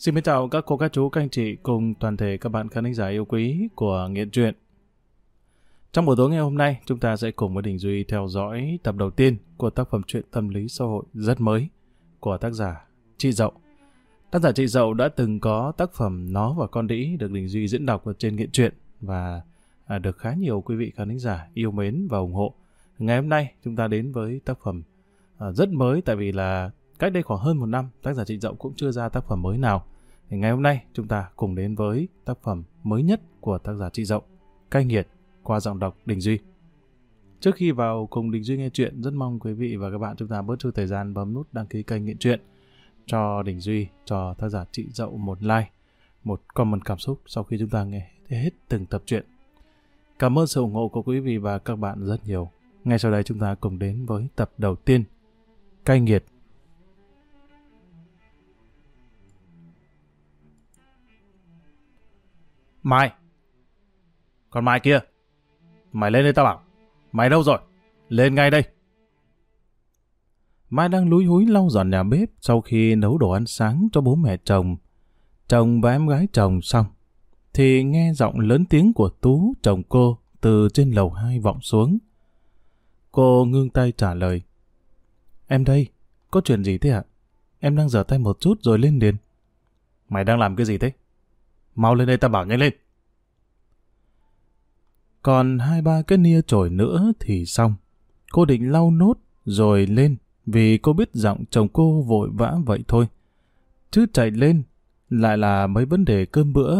Xin mến chào các cô, các chú, các anh chị cùng toàn thể các bạn khán giả yêu quý của Nghiện Truyện. Trong buổi tối ngày hôm nay, chúng ta sẽ cùng với Đình Duy theo dõi tập đầu tiên của tác phẩm truyện tâm lý xã hội rất mới của tác giả Chị Dậu. Tác giả Chị Dậu đã từng có tác phẩm Nó và Con Đĩ được Đình Duy diễn đọc ở trên Nghiện Truyện và à, được khá nhiều quý vị khán giả yêu mến và ủng hộ. Ngày hôm nay, chúng ta đến với tác phẩm à, rất mới tại vì là cách đây khoảng hơn một năm, tác giả Chị Dậu cũng chưa ra tác phẩm mới nào. Thì ngày hôm nay chúng ta cùng đến với tác phẩm mới nhất của tác giả Chị Dậu, Cay Nghiệt qua giọng đọc Đình Duy. Trước khi vào cùng Đình Duy nghe chuyện, rất mong quý vị và các bạn chúng ta bớt chút thời gian bấm nút đăng ký kênh Nghiện Chuyện cho Đình Duy, cho tác giả Chị Dậu một like, một comment cảm xúc sau khi chúng ta nghe hết từng tập truyện. Cảm ơn sự ủng hộ của quý vị và các bạn rất nhiều. Ngay sau đây chúng ta cùng đến với tập đầu tiên, Cay Nghiệt Mai. Còn Mai kia. Mày lên đây tao bảo. Mày đâu rồi? Lên ngay đây. Mai đang lúi húi lau dọn nhà bếp sau khi nấu đồ ăn sáng cho bố mẹ chồng. Chồng và em gái chồng xong. Thì nghe giọng lớn tiếng của Tú, chồng cô, từ trên lầu hai vọng xuống. Cô ngưng tay trả lời. Em đây, có chuyện gì thế ạ? Em đang rửa tay một chút rồi lên liền. Mày đang làm cái gì thế? Mau lên đây ta bảo nhanh lên. Còn hai ba cái nia trổi nữa thì xong. Cô định lau nốt rồi lên vì cô biết giọng chồng cô vội vã vậy thôi. Chứ chạy lên lại là mấy vấn đề cơm bữa.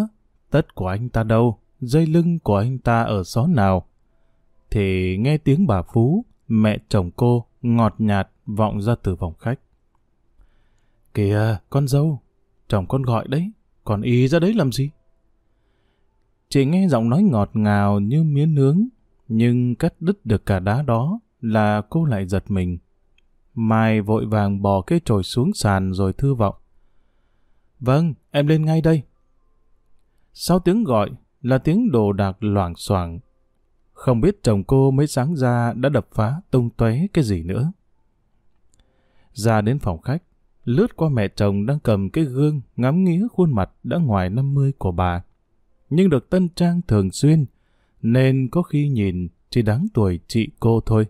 Tất của anh ta đâu? Dây lưng của anh ta ở xó nào? Thì nghe tiếng bà Phú, mẹ chồng cô, ngọt nhạt vọng ra từ phòng khách. Kìa, con dâu, chồng con gọi đấy, còn ý ra đấy làm gì? Chỉ nghe giọng nói ngọt ngào như miếng nướng, nhưng cắt đứt được cả đá đó là cô lại giật mình. Mai vội vàng bỏ cái chổi xuống sàn rồi thư vọng. Vâng, em lên ngay đây. Sau tiếng gọi là tiếng đồ đạc loảng xoảng. Không biết chồng cô mới sáng ra đã đập phá tung tóe cái gì nữa. Ra đến phòng khách, lướt qua mẹ chồng đang cầm cái gương ngắm nghía khuôn mặt đã ngoài 50 của bà. Nhưng được tân trang thường xuyên, nên có khi nhìn chỉ đáng tuổi chị cô thôi.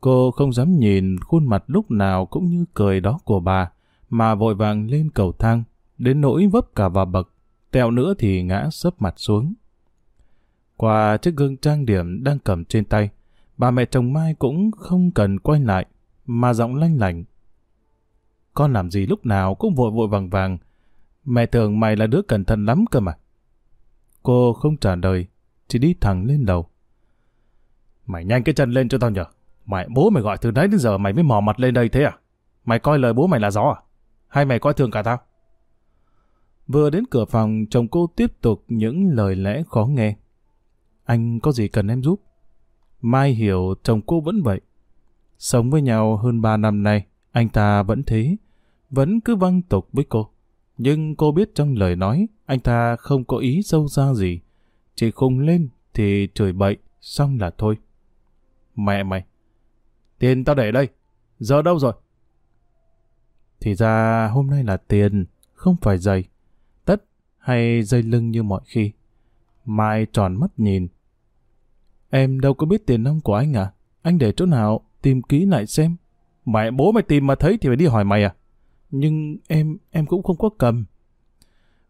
Cô không dám nhìn khuôn mặt lúc nào cũng như cười đó của bà, mà vội vàng lên cầu thang, đến nỗi vấp cả vào bậc, tẹo nữa thì ngã sấp mặt xuống. Qua chiếc gương trang điểm đang cầm trên tay, bà mẹ chồng Mai cũng không cần quay lại, mà giọng lanh lành con làm gì lúc nào cũng vội vội vàng vàng. Mẹ tưởng mày là đứa cẩn thận lắm cơ mà. Cô không trả lời, chỉ đi thẳng lên lầu. Mày nhanh cái chân lên cho tao nhờ. Mày bố mày gọi từ nãy đến giờ mày mới mò mặt lên đây thế à? Mày coi lời bố mày là gió à? Hay mày coi thường cả tao? Vừa đến cửa phòng, chồng cô tiếp tục những lời lẽ khó nghe. Anh có gì cần em giúp? Mai hiểu chồng cô vẫn vậy. Sống với nhau hơn ba năm nay, anh ta vẫn thế, vẫn cứ văng tục với cô. Nhưng cô biết trong lời nói, anh ta không có ý sâu xa gì. Chỉ khùng lên thì chửi bậy, xong là thôi. Mẹ mày, tiền tao để đây, giờ đâu rồi? Thì ra hôm nay là tiền, không phải giày, tất hay dây lưng như mọi khi. Mai tròn mắt nhìn. Em đâu có biết tiền nông của anh à? Anh để chỗ nào, tìm kỹ lại xem. Mẹ bố mày tìm mà thấy thì phải đi hỏi mày à? Nhưng em, em cũng không có cầm.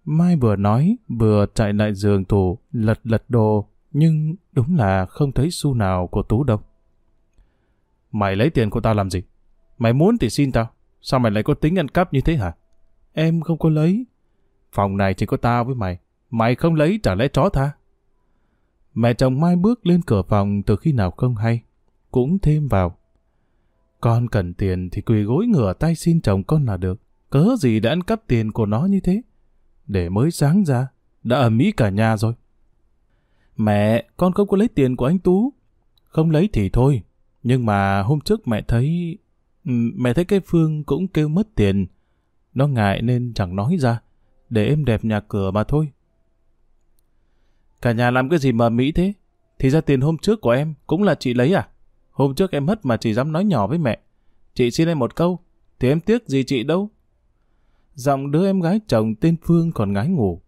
Mai vừa nói, vừa chạy lại giường tủ, lật lật đồ, nhưng đúng là không thấy xu nào của Tú đâu. Mày lấy tiền của tao làm gì? Mày muốn thì xin tao. Sao mày lại có tính ăn cắp như thế hả? Em không có lấy. Phòng này chỉ có tao với mày. Mày không lấy trả lẽ chó tha. Mẹ chồng Mai bước lên cửa phòng từ khi nào không hay. Cũng thêm vào. Con cần tiền thì quỳ gối ngửa tay xin chồng con là được. Cớ gì đã ăn cắp tiền của nó như thế? Để mới sáng ra, đã ẩm mỹ cả nhà rồi. Mẹ, con không có lấy tiền của anh Tú. Không lấy thì thôi. Nhưng mà hôm trước mẹ thấy... Ừ, mẹ thấy cái Phương cũng kêu mất tiền. Nó ngại nên chẳng nói ra. Để em đẹp nhà cửa mà thôi. Cả nhà làm cái gì mà mỹ thế? Thì ra tiền hôm trước của em cũng là chị lấy à? Hôm trước em mất mà chỉ dám nói nhỏ với mẹ. Chị xin em một câu, thì em tiếc gì chị đâu. Giọng đứa em gái chồng tên Phương còn ngái ngủ.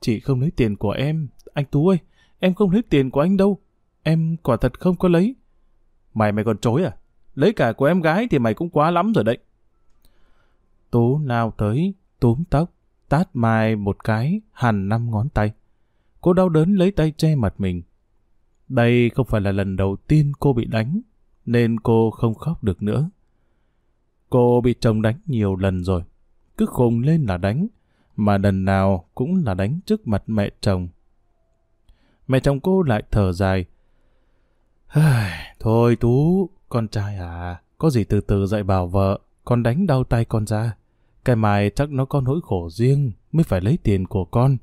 Chị không lấy tiền của em. Anh Tú ơi, em không lấy tiền của anh đâu. Em quả thật không có lấy. Mày mày còn chối à? Lấy cả của em gái thì mày cũng quá lắm rồi đấy. Tú nào tới, túm tóc, tát Mai một cái, hằn năm ngón tay. Cô đau đớn lấy tay che mặt mình. Đây không phải là lần đầu tiên cô bị đánh, nên cô không khóc được nữa. Cô bị chồng đánh nhiều lần rồi, cứ khùng lên là đánh, mà lần nào cũng là đánh trước mặt mẹ chồng. Mẹ chồng cô lại thở dài. Thôi Tú, con trai à, có gì từ từ dạy bảo vợ, con đánh đau tay con ra. Cái mai chắc nó có nỗi khổ riêng, mới phải lấy tiền của con.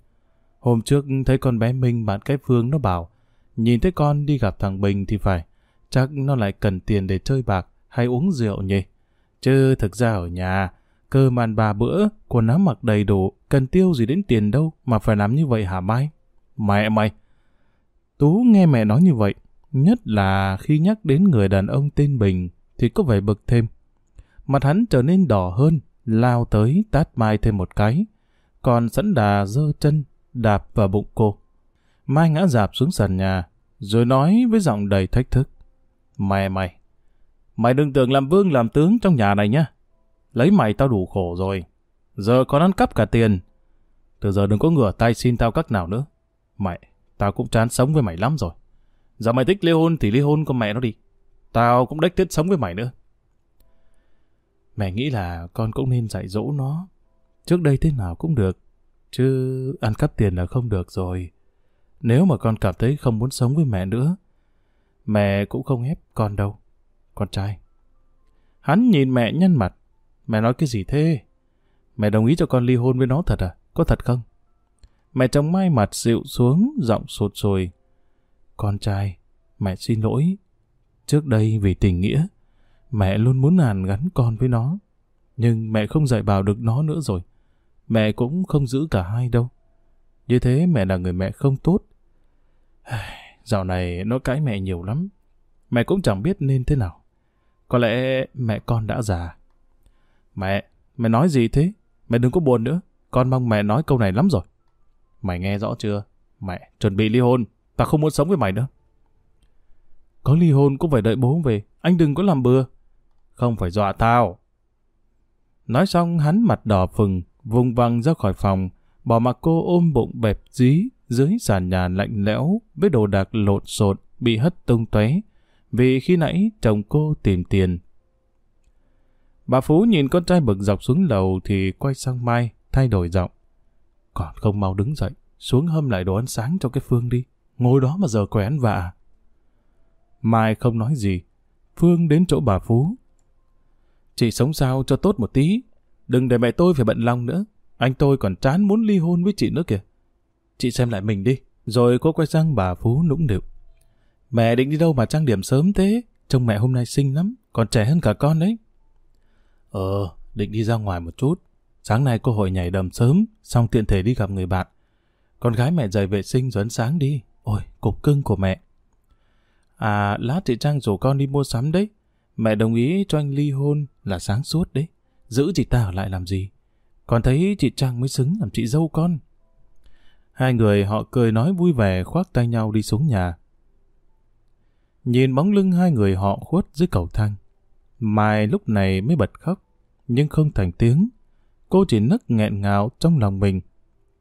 Hôm trước thấy con bé Minh bạn cái Phương nó bảo, nhìn thấy con đi gặp thằng Bình thì phải, chắc nó lại cần tiền để chơi bạc hay uống rượu nhỉ. Chứ thực ra ở nhà, cơm ăn ba bữa, quần áo mặc đầy đủ, cần tiêu gì đến tiền đâu mà phải làm như vậy hả Mai? Mẹ mày! Tú nghe mẹ nói như vậy, nhất là khi nhắc đến người đàn ông tên Bình thì có vẻ bực thêm. Mặt hắn trở nên đỏ hơn, lao tới tát Mai thêm một cái, còn sẵn đà dơ chân, đạp vào bụng cô. Mai ngã dạp xuống sàn nhà, rồi nói với giọng đầy thách thức. Mẹ mày, mày đừng tưởng làm vương làm tướng trong nhà này nhá. Lấy mày tao đủ khổ rồi. Giờ còn ăn cắp cả tiền. Từ giờ đừng có ngửa tay xin tao các nào nữa. Mẹ, tao cũng chán sống với mày lắm rồi. Giờ mày thích ly hôn thì ly hôn con mẹ nó đi. Tao cũng đếch tiết sống với mày nữa. Mẹ nghĩ là con cũng nên dạy dỗ nó. Trước đây thế nào cũng được. Chứ ăn cắp tiền là không được rồi. Nếu mà con cảm thấy không muốn sống với mẹ nữa, mẹ cũng không ép con đâu. Con trai. Hắn nhìn mẹ nhăn mặt. Mẹ nói cái gì thế? Mẹ đồng ý cho con ly hôn với nó thật à? Có thật không? Mẹ chồng mai mặt dịu xuống, giọng sụt sùi. Con trai, mẹ xin lỗi. Trước đây vì tình nghĩa, mẹ luôn muốn hàn gắn con với nó. Nhưng mẹ không dạy bảo được nó nữa rồi. Mẹ cũng không giữ cả hai đâu. Như thế mẹ là người mẹ không tốt. Dạo này nó cãi mẹ nhiều lắm. Mẹ cũng chẳng biết nên thế nào. Có lẽ mẹ con đã già. Mẹ, mẹ nói gì thế? Mẹ đừng có buồn nữa. Con mong mẹ nói câu này lắm rồi. Mày nghe rõ chưa? Mẹ, chuẩn bị ly hôn. Ta không muốn sống với mày nữa. Có ly hôn cũng phải đợi bố về. Anh đừng có làm bừa. Không phải dọa tao. Nói xong hắn mặt đỏ phừng, vùng vằng ra khỏi phòng, bỏ mặc cô ôm bụng bẹp dí dưới sàn nhà lạnh lẽo với đồ đạc lộn xộn bị hất tung tóe vì khi nãy chồng cô tìm tiền. Bà Phú nhìn con trai bực dọc xuống lầu thì quay sang Mai, thay đổi giọng. Còn không mau đứng dậy, xuống hâm lại đồ ăn sáng cho cái Phương đi. Ngồi đó mà giờ quẻ ăn vạ. À? Mai không nói gì. Phương đến chỗ bà Phú. Chị sống sao cho tốt một tí. Đừng để mẹ tôi phải bận lòng nữa. Anh tôi còn chán muốn ly hôn với chị nữa kìa. Chị xem lại mình đi. Rồi cô quay sang bà Phú nũng nịu. Mẹ định đi đâu mà trang điểm sớm thế? Trông mẹ hôm nay xinh lắm, còn trẻ hơn cả con đấy. Ờ, định đi ra ngoài một chút. Sáng nay cô hội nhảy đầm sớm, xong tiện thể đi gặp người bạn. Con gái mẹ dậy vệ sinh rồi ăn sáng đi. Ôi, cục cưng của mẹ. À, lát chị Trang rủ con đi mua sắm đấy. Mẹ đồng ý cho anh ly hôn là sáng suốt đấy. Giữ chị ta ở lại làm gì? Còn thấy chị Trang mới xứng làm chị dâu con. Hai người họ cười nói vui vẻ khoác tay nhau đi xuống nhà. Nhìn bóng lưng hai người họ khuất dưới cầu thang. Mai lúc này mới bật khóc, nhưng không thành tiếng. Cô chỉ nức nghẹn ngào trong lòng mình.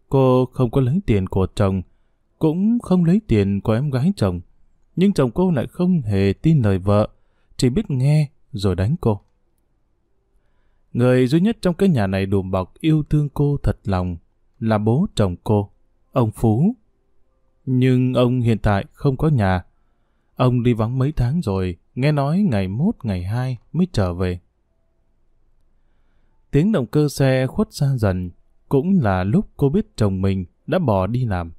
Cô không có lấy tiền của chồng, cũng không lấy tiền của em gái chồng. Nhưng chồng cô lại không hề tin lời vợ, chỉ biết nghe rồi đánh cô. Người duy nhất trong cái nhà này đùm bọc yêu thương cô thật lòng là bố chồng cô, ông Phú. Nhưng ông hiện tại không có nhà. Ông đi vắng mấy tháng rồi, nghe nói ngày mốt ngày hai mới trở về. Tiếng động cơ xe khuất xa dần, cũng là lúc cô biết chồng mình đã bỏ đi làm.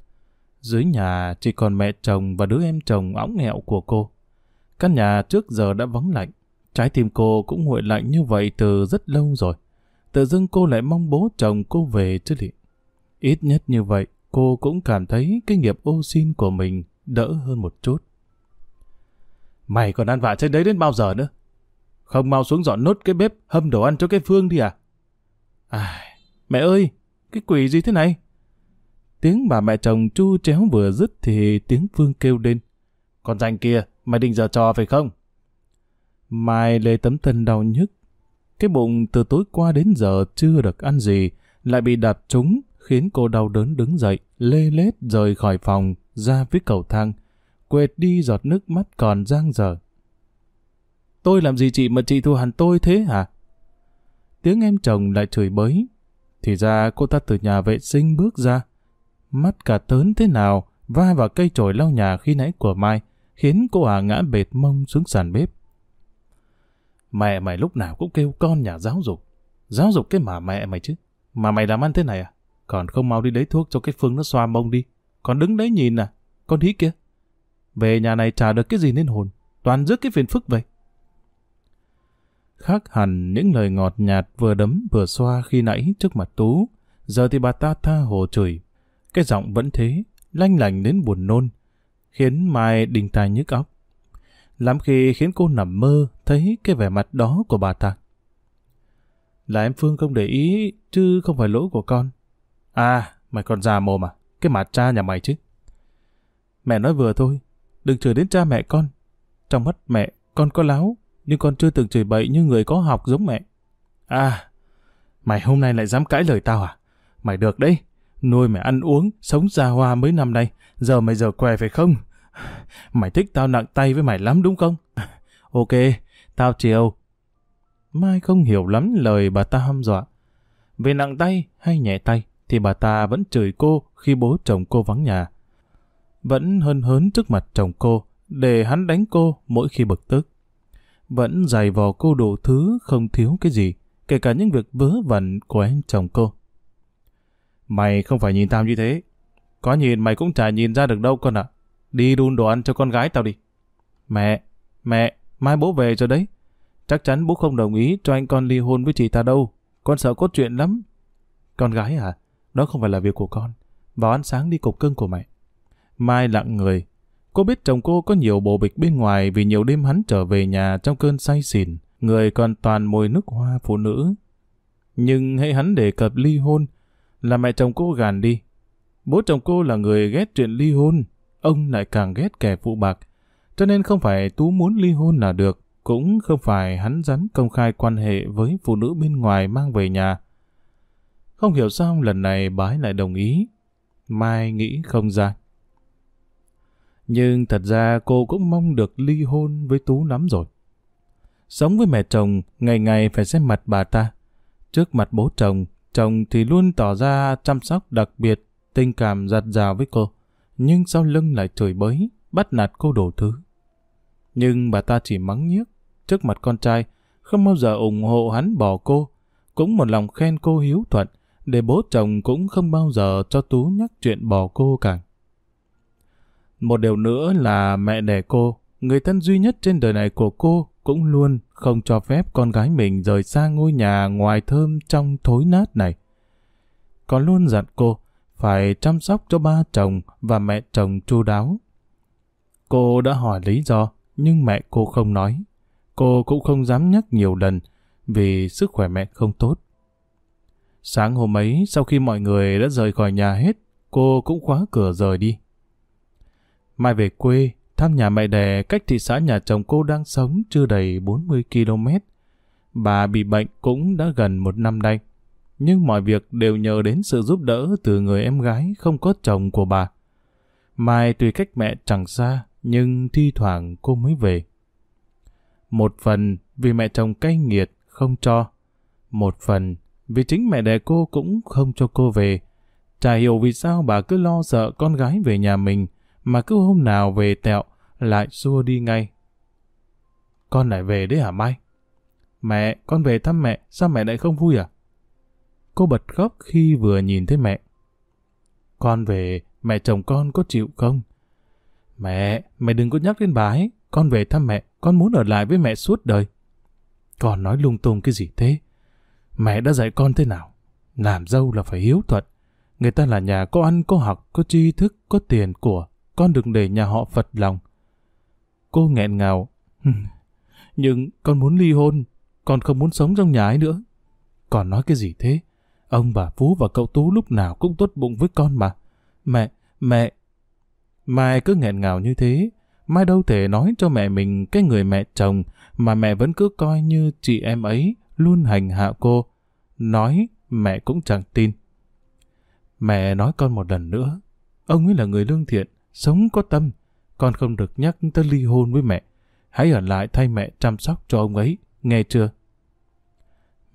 Dưới nhà chỉ còn mẹ chồng và đứa em chồng óng nghẹo của cô. Căn nhà trước giờ đã vắng lạnh. Trái tim cô cũng nguội lạnh như vậy từ rất lâu rồi. Tự dưng cô lại mong bố chồng cô về chứ lị. Ít nhất như vậy, cô cũng cảm thấy cái nghiệp ô xin của mình đỡ hơn một chút. Mày còn ăn vạ trên đấy đến bao giờ nữa? Không mau xuống dọn nốt cái bếp hâm đồ ăn cho cái Phương đi à? À, mẹ ơi, cái quỷ gì thế này? Tiếng bà mẹ chồng chu chéo vừa dứt thì tiếng Phương kêu lên. Con danh kia, mày định giờ trò phải không? Mai lê tấm thân đau nhức. Cái bụng từ tối qua đến giờ chưa được ăn gì, lại bị đạp trúng, khiến cô đau đớn đứng dậy, lê lết rời khỏi phòng, ra phía cầu thang, quệt đi giọt nước mắt còn giang dở. Tôi làm gì chị mà chị thù hằn tôi thế hả? Tiếng em chồng lại chửi bới. Thì ra cô ta từ nhà vệ sinh bước ra. Mắt cả tớn thế nào, va vào cây chổi lau nhà khi nãy của Mai, khiến cô à ngã bệt mông xuống sàn bếp. Mẹ mày lúc nào cũng kêu con nhà giáo dục. Giáo dục cái mà mẹ mày chứ. Mà mày làm ăn thế này à? Còn không mau đi lấy thuốc cho cái Phương nó xoa mông đi. Còn đứng đấy nhìn à? Con hí kia. Về nhà này trả được cái gì nên hồn. Toàn rước cái phiền phức vậy. Khác hẳn những lời ngọt nhạt vừa đấm vừa xoa khi nãy trước mặt Tú. Giờ thì bà ta tha hồ chửi. Cái giọng vẫn thế, lanh lành đến buồn nôn, khiến Mai đình tài nhức óc. Lắm khi khiến cô nằm mơ thấy cái vẻ mặt đó của bà ta. Là em Phương không để ý, chứ không phải lỗi của con. À, mày còn già mồm à? Cái mặt cha nhà mày chứ. Mẹ nói vừa thôi, đừng chửi đến cha mẹ con. Trong mắt mẹ, con có láo, nhưng con chưa từng chửi bậy như người có học giống mẹ. À, mày hôm nay lại dám cãi lời tao à? Mày được đấy, nuôi mày ăn uống, sống ra hoa mấy năm nay, giờ mày giờ què phải không? Mày thích tao nặng tay với mày lắm đúng không? ok, tao chiều. Mai không hiểu lắm lời bà ta hăm dọa. Về nặng tay hay nhẹ tay thì bà ta vẫn chửi cô khi bố chồng cô vắng nhà. Vẫn hân hớn trước mặt chồng cô để hắn đánh cô mỗi khi bực tức. Vẫn dày vò cô đủ thứ không thiếu cái gì, kể cả những việc vớ vẩn của anh chồng cô. Mày không phải nhìn tao như thế. Có nhìn mày cũng chả nhìn ra được đâu con ạ. Đi đun đồ ăn cho con gái tao đi. Mẹ, mẹ, mai bố về rồi đấy. Chắc chắn bố không đồng ý cho anh con ly hôn với chị ta đâu. Con sợ cốt chuyện lắm. Con gái à? Đó không phải là việc của con. Vào ăn sáng đi cục cưng của mẹ. Mai lặng người. Cô biết chồng cô có nhiều bồ bịch bên ngoài vì nhiều đêm hắn trở về nhà trong cơn say xỉn. Người còn toàn mùi nước hoa phụ nữ. Nhưng hãy hắn đề cập ly hôn, là mẹ chồng cô gàn đi. Bố chồng cô là người ghét chuyện ly hôn. Ông lại càng ghét kẻ phụ bạc. Cho nên không phải Tú muốn ly hôn là được, cũng không phải hắn dám công khai quan hệ với phụ nữ bên ngoài mang về nhà. Không hiểu sao lần này bái lại đồng ý. Mai nghĩ không ra. Nhưng thật ra cô cũng mong được ly hôn với Tú lắm rồi. Sống với mẹ chồng, ngày ngày phải xem mặt bà ta. Trước mặt bố chồng, chồng thì luôn tỏ ra chăm sóc đặc biệt, tình cảm giặt rào với cô. Nhưng sau lưng lại chửi bới, bắt nạt cô đổ thứ. Nhưng bà ta chỉ mắng nhiếc, trước mặt con trai, không bao giờ ủng hộ hắn bỏ cô, cũng một lòng khen cô hiếu thuận, để bố chồng cũng không bao giờ cho Tú nhắc chuyện bỏ cô cả. Một điều nữa là mẹ đẻ cô, người thân duy nhất trên đời này của cô cũng luôn không cho phép con gái mình rời xa ngôi nhà ngoài thơm trong thối nát này. Còn luôn dặn cô phải chăm sóc cho ba chồng và mẹ chồng chu đáo. Cô đã hỏi lý do, nhưng mẹ cô không nói. Cô cũng không dám nhắc nhiều lần vì sức khỏe mẹ không tốt. Sáng hôm ấy, sau khi mọi người đã rời khỏi nhà hết, cô cũng khóa cửa rời đi. Mai về quê, thăm nhà mẹ đẻ cách thị xã nhà chồng cô đang sống chưa đầy 40 km. Bà bị bệnh cũng đã gần một năm nay. Nhưng mọi việc đều nhờ đến sự giúp đỡ từ người em gái không có chồng của bà. Mai tuy cách mẹ chẳng xa, nhưng thi thoảng cô mới về. Một phần vì mẹ chồng cay nghiệt, không cho. Một phần vì chính mẹ đẻ cô cũng không cho cô về. Chả hiểu vì sao bà cứ lo sợ con gái về nhà mình, mà cứ hôm nào về tẹo, lại xua đi ngay. Con lại về đấy hả Mai? Mẹ, con về thăm mẹ, sao mẹ lại không vui à? Cô bật khóc khi vừa nhìn thấy mẹ. Con về, mẹ chồng con có chịu không? Mẹ, mẹ đừng có nhắc đến bà ấy. Con về thăm mẹ, con muốn ở lại với mẹ suốt đời. Con nói lung tung cái gì thế? Mẹ đã dạy con thế nào? Làm dâu là phải hiếu thuận. Người ta là nhà có ăn, có học, có tri thức, có tiền của. Con đừng để nhà họ phật lòng. Cô nghẹn ngào. Nhưng con muốn ly hôn. Con không muốn sống trong nhà ấy nữa. còn nói cái gì thế? Ông bà Phú và cậu Tú lúc nào cũng tốt bụng với con mà. Mẹ, mẹ. Mai cứ nghẹn ngào như thế, Mai đâu thể nói cho mẹ mình cái người mẹ chồng mà mẹ vẫn cứ coi như chị em ấy luôn hành hạ cô. Nói mẹ cũng chẳng tin. Mẹ nói con một lần nữa, ông ấy là người lương thiện, sống có tâm, con không được nhắc tới ly hôn với mẹ. Hãy ở lại thay mẹ chăm sóc cho ông ấy, nghe chưa?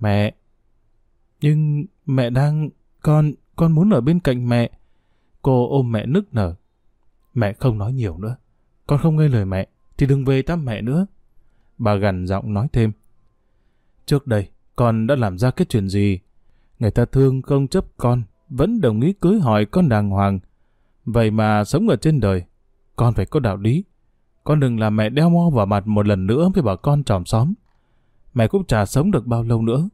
Mẹ! Nhưng mẹ đang... Con... Con muốn ở bên cạnh mẹ. Cô ôm mẹ nức nở. Mẹ không nói nhiều nữa. Con không nghe lời mẹ, thì đừng về thăm mẹ nữa. Bà gằn giọng nói thêm. Trước đây, con đã làm ra cái chuyện gì? Người ta thương không chấp con, vẫn đồng ý cưới hỏi con đàng hoàng. Vậy mà sống ở trên đời, con phải có đạo lý. Con đừng làm mẹ đeo mo vào mặt một lần nữa với bà con tròm xóm. Mẹ cũng chả sống được bao lâu nữa.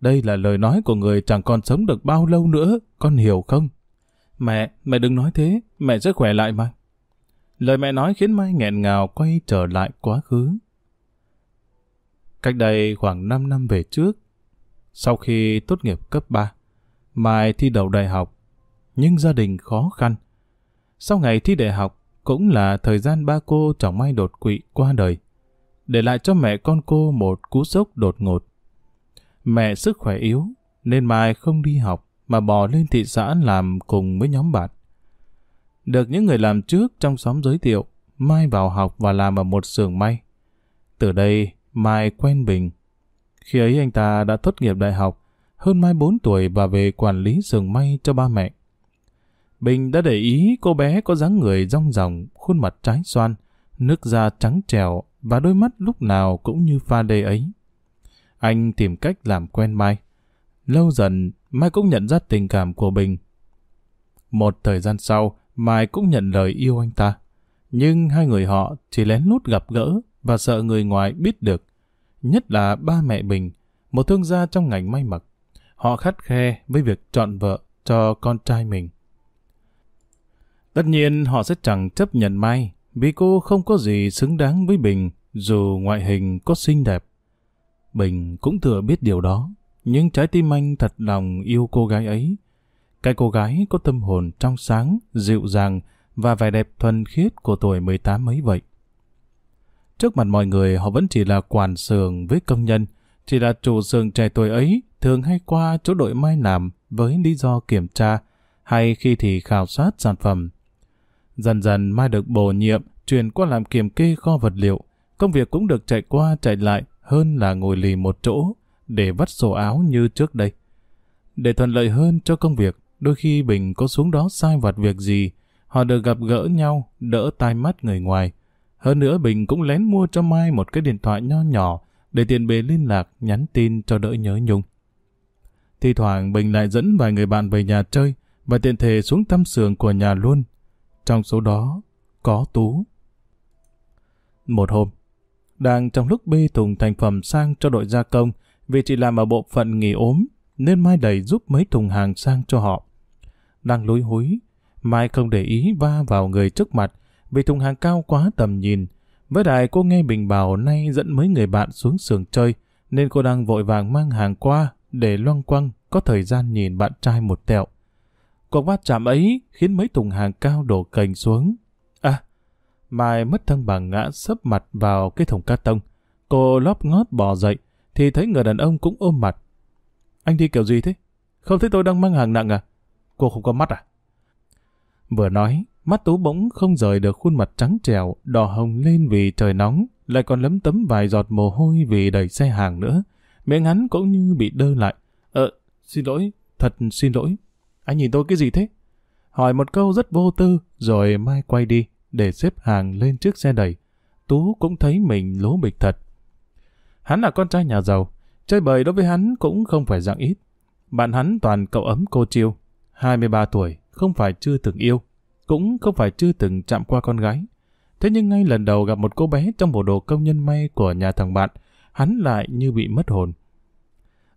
Đây là lời nói của người chẳng còn sống được bao lâu nữa, con hiểu không? Mẹ, mẹ đừng nói thế, mẹ sẽ khỏe lại mà. Lời mẹ nói khiến Mai nghẹn ngào quay trở lại quá khứ. Cách đây khoảng 5 năm về trước, sau khi tốt nghiệp cấp 3, Mai thi đầu đại học, nhưng gia đình khó khăn. Sau ngày thi đại học, cũng là thời gian ba cô chồng Mai đột quỵ qua đời, để lại cho mẹ con cô một cú sốc đột ngột. Mẹ sức khỏe yếu, nên Mai không đi học, mà bò lên thị xã làm cùng với nhóm bạn. Được những người làm trước trong xóm giới thiệu, Mai vào học và làm ở một xưởng may. Từ đây, Mai quen Bình. Khi ấy anh ta đã tốt nghiệp đại học, hơn Mai 4 tuổi và về quản lý xưởng may cho ba mẹ. Bình đã để ý cô bé có dáng người rong ròng, khuôn mặt trái xoan, nước da trắng trèo và đôi mắt lúc nào cũng như pha đê ấy. Anh tìm cách làm quen Mai. Lâu dần, Mai cũng nhận ra tình cảm của Bình. Một thời gian sau, Mai cũng nhận lời yêu anh ta. Nhưng hai người họ chỉ lén lút gặp gỡ và sợ người ngoài biết được. Nhất là ba mẹ Bình, một thương gia trong ngành may mặc. Họ khắt khe với việc chọn vợ cho con trai mình. Tất nhiên họ sẽ chẳng chấp nhận Mai vì cô không có gì xứng đáng với Bình dù ngoại hình có xinh đẹp. Bình cũng thừa biết điều đó, nhưng trái tim anh thật lòng yêu cô gái ấy cái cô gái có tâm hồn trong sáng, dịu dàng và vẻ đẹp thuần khiết của tuổi 18 mấy vậy. Trước mặt mọi người họ vẫn chỉ là quản xưởng với công nhân, chỉ là chủ xưởng trẻ tuổi ấy thường hay qua chỗ đội mai làm với lý do kiểm tra hay khi thì khảo sát sản phẩm. Dần dần Mai được bổ nhiệm, chuyển qua làm kiểm kê kho vật liệu. Công việc cũng được chạy qua chạy lại hơn là ngồi lì một chỗ để vắt sổ áo như trước đây. Để thuận lợi hơn cho công việc, Đôi khi Bình có xuống đó sai vặt việc gì, họ được gặp gỡ nhau, đỡ tai mắt người ngoài. Hơn nữa Bình cũng lén mua cho Mai một cái điện thoại nho nhỏ để tiện bề liên lạc, nhắn tin cho đỡ nhớ nhung. Thì thoảng Bình lại dẫn vài người bạn về nhà chơi và tiện thể xuống thăm sườn của nhà luôn. Trong số đó có Tú. Một hôm, đang trong lúc bê thùng thành phẩm sang cho đội gia công vì chị làm ở bộ phận nghỉ ốm nên Mai đẩy giúp mấy thùng hàng sang cho họ đang lối húi. Mai không để ý va vào người trước mặt vì thùng hàng cao quá tầm nhìn. Với đại cô nghe Bình bảo nay dẫn mấy người bạn xuống sườn chơi nên cô đang vội vàng mang hàng qua để loang quăng có thời gian nhìn bạn trai một tẹo. Cuộc va chạm ấy khiến mấy thùng hàng cao đổ cành xuống. À, Mai mất thăng bằng ngã sấp mặt vào cái thùng cát tông. Cô lóp ngót bò dậy thì thấy người đàn ông cũng ôm mặt. Anh đi kiểu gì thế? Không thấy tôi đang mang hàng nặng à? Cô không có mắt à? Vừa nói, mắt Tú bỗng không rời được khuôn mặt trắng trèo, đỏ hồng lên vì trời nóng, lại còn lấm tấm vài giọt mồ hôi vì đầy xe hàng nữa. Miệng hắn cũng như bị đơ lại. Ờ, xin lỗi, thật xin lỗi. Anh nhìn tôi cái gì thế? Hỏi một câu rất vô tư, rồi Mai quay đi, để xếp hàng lên chiếc xe đẩy. Tú cũng thấy mình lố bịch thật. Hắn là con trai nhà giàu, chơi bời đối với hắn cũng không phải dạng ít. Bạn hắn toàn cậu ấm cô chiêu, 23 tuổi, không phải chưa từng yêu, cũng không phải chưa từng chạm qua con gái. Thế nhưng ngay lần đầu gặp một cô bé trong bộ đồ công nhân may của nhà thằng bạn, hắn lại như bị mất hồn.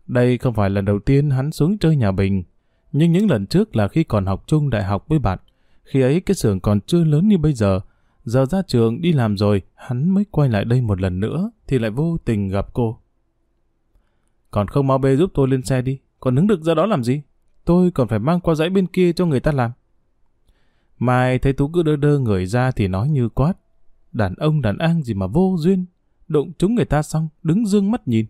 Đây không phải lần đầu tiên hắn xuống chơi nhà Bình, nhưng những lần trước là khi còn học chung đại học với bạn. Khi ấy cái xưởng còn chưa lớn như bây giờ, giờ ra trường đi làm rồi, hắn mới quay lại đây một lần nữa, thì lại vô tình gặp cô. Còn không mau bê giúp tôi lên xe đi, còn đứng được ra đó làm gì? Tôi còn phải mang qua dãy bên kia cho người ta làm. Mai thấy Tú cứ đơ đơ người ra thì nói như quát. Đàn ông đàn an gì mà vô duyên. Đụng chúng người ta xong, đứng dương mắt nhìn.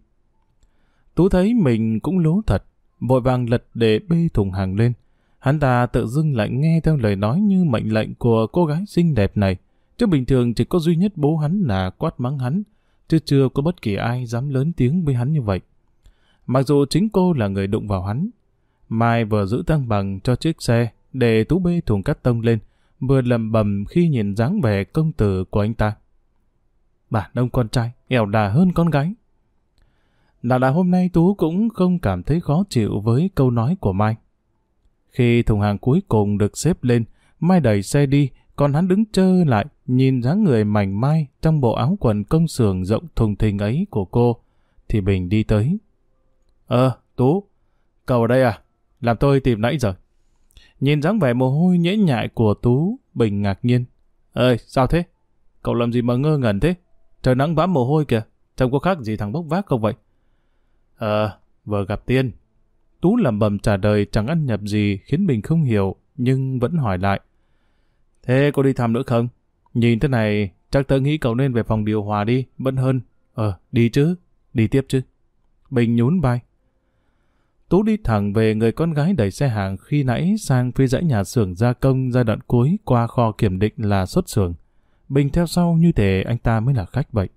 Tú thấy mình cũng lố thật, vội vàng lật để bê thùng hàng lên. Hắn ta tự dưng lại nghe theo lời nói như mệnh lệnh của cô gái xinh đẹp này. Chứ bình thường chỉ có duy nhất bố hắn là quát mắng hắn, chứ chưa có bất kỳ ai dám lớn tiếng với hắn như vậy. Mặc dù chính cô là người đụng vào hắn, Mai vừa giữ tăng bằng cho chiếc xe để tú bê thùng cắt tông lên, vừa lầm bầm khi nhìn dáng vẻ công tử của anh ta. Bản ông con trai, ẻo đà hơn con gái. Là đã hôm nay Tú cũng không cảm thấy khó chịu với câu nói của Mai. Khi thùng hàng cuối cùng được xếp lên, Mai đẩy xe đi, còn hắn đứng chơ lại, nhìn dáng người mảnh mai trong bộ áo quần công xưởng rộng thùng thình ấy của cô, thì Bình đi tới. Ờ, Tú, cậu ở đây à? Làm tôi tìm nãy giờ. Nhìn dáng vẻ mồ hôi nhễ nhại của Tú, Bình ngạc nhiên. Ơi, sao thế? Cậu làm gì mà ngơ ngẩn thế? Trời nắng bám mồ hôi kìa, trông có khác gì thằng bốc vác không vậy? Ờ, vừa gặp Tiên. Tú lẩm bẩm trả lời chẳng ăn nhập gì khiến Bình không hiểu, nhưng vẫn hỏi lại. Thế cô đi thăm nữa không? Nhìn thế này, chắc tớ nghĩ cậu nên về phòng điều hòa đi, vẫn hơn. Ờ, đi chứ, đi tiếp chứ. Bình nhún vai. Tú đi thẳng về người con gái đẩy xe hàng khi nãy sang phía dãy nhà xưởng gia công giai đoạn cuối qua kho kiểm định là xuất xưởng. Bình theo sau như thể anh ta mới là khách vậy.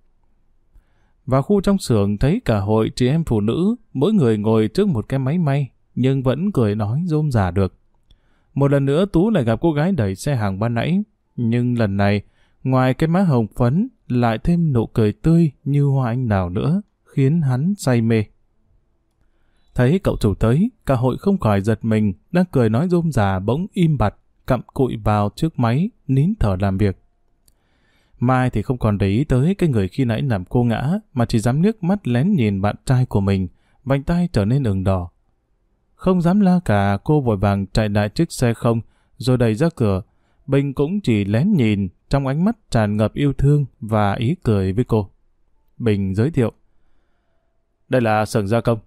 Vào khu trong xưởng thấy cả hội chị em phụ nữ, mỗi người ngồi trước một cái máy may, nhưng vẫn cười nói rôm rả được. Một lần nữa Tú lại gặp cô gái đẩy xe hàng ban nãy, nhưng lần này, ngoài cái má hồng phấn, lại thêm nụ cười tươi như hoa anh đào nữa, khiến hắn say mê. Thấy cậu chủ tới, cả hội không khỏi giật mình, đang cười nói rôm rà bỗng im bặt, cặm cụi vào trước máy, nín thở làm việc. Mai thì không còn để ý tới cái người khi nãy làm cô ngã, mà chỉ dám nước mắt lén nhìn bạn trai của mình, vành tay trở nên ửng đỏ. Không dám la cả, cô vội vàng chạy lại chiếc xe không, rồi đẩy ra cửa. Bình cũng chỉ lén nhìn, trong ánh mắt tràn ngập yêu thương và ý cười với cô. Bình giới thiệu. Đây là xưởng gia công.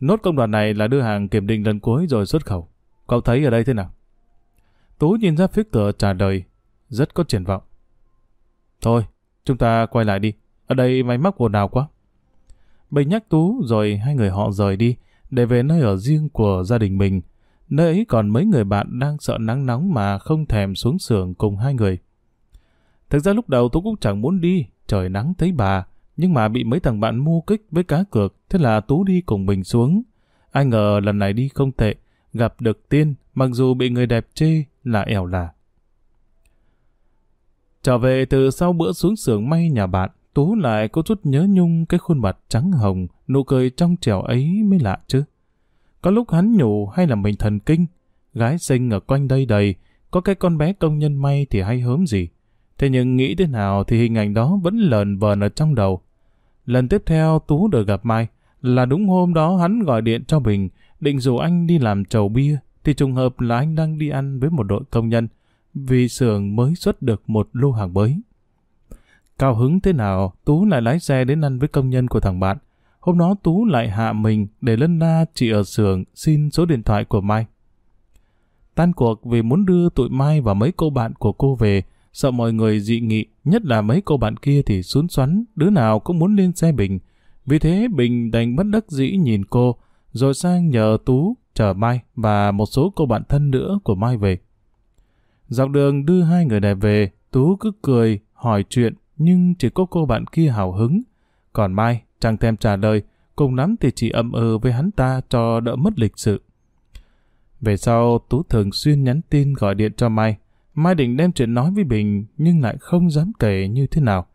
Nốt công đoạn này là đưa hàng kiểm định lần cuối rồi xuất khẩu. Cậu thấy ở đây thế nào? Tú nhìn ra phía cửa trả lời, rất có triển vọng. Thôi, chúng ta quay lại đi. Ở đây máy móc ồn ào quá. Bình nhắc Tú rồi hai người họ rời đi để về nơi ở riêng của gia đình mình. Nơi ấy còn mấy người bạn đang sợ nắng nóng mà không thèm xuống xưởng cùng hai người. Thực ra lúc đầu Tú cũng chẳng muốn đi, trời nắng thấy bà, nhưng mà bị mấy thằng bạn mua kích với cá cược, thế là Tú đi cùng mình xuống. Ai ngờ lần này đi không tệ, gặp được tiên, mặc dù bị người đẹp chê là ẻo là. Trở về từ sau bữa xuống xưởng may nhà bạn, Tú lại có chút nhớ nhung cái khuôn mặt trắng hồng, nụ cười trong trẻo ấy mới lạ chứ. Có lúc hắn nhủ hay là mình thần kinh, gái sinh ở quanh đây đầy, có cái con bé công nhân may thì hay hớm gì. Thế nhưng nghĩ thế nào thì hình ảnh đó vẫn lờn vờn ở trong đầu. Lần tiếp theo Tú được gặp Mai, là đúng hôm đó hắn gọi điện cho Bình, định rủ anh đi làm chầu bia, thì trùng hợp là anh đang đi ăn với một đội công nhân, vì xưởng mới xuất được một lô hàng mới. Cao hứng thế nào, Tú lại lái xe đến ăn với công nhân của thằng bạn. Hôm đó Tú lại hạ mình để lân la chị ở xưởng xin số điện thoại của Mai. Tan cuộc vì muốn đưa tụi Mai và mấy cô bạn của cô về, sợ mọi người dị nghị, nhất là mấy cô bạn kia thì xuống xoắn, đứa nào cũng muốn lên xe Bình. Vì thế Bình đành bất đắc dĩ nhìn cô, rồi sang nhờ Tú chở Mai và một số cô bạn thân nữa của Mai về. Dọc đường đưa hai người này về, Tú cứ cười, hỏi chuyện, nhưng chỉ có cô bạn kia hào hứng. Còn Mai chẳng thèm trả lời, cùng lắm thì chỉ ậm ừ với hắn ta cho đỡ mất lịch sự. Về sau, Tú thường xuyên nhắn tin gọi điện cho Mai. Mai định đem chuyện nói với Bình, nhưng lại không dám kể như thế nào.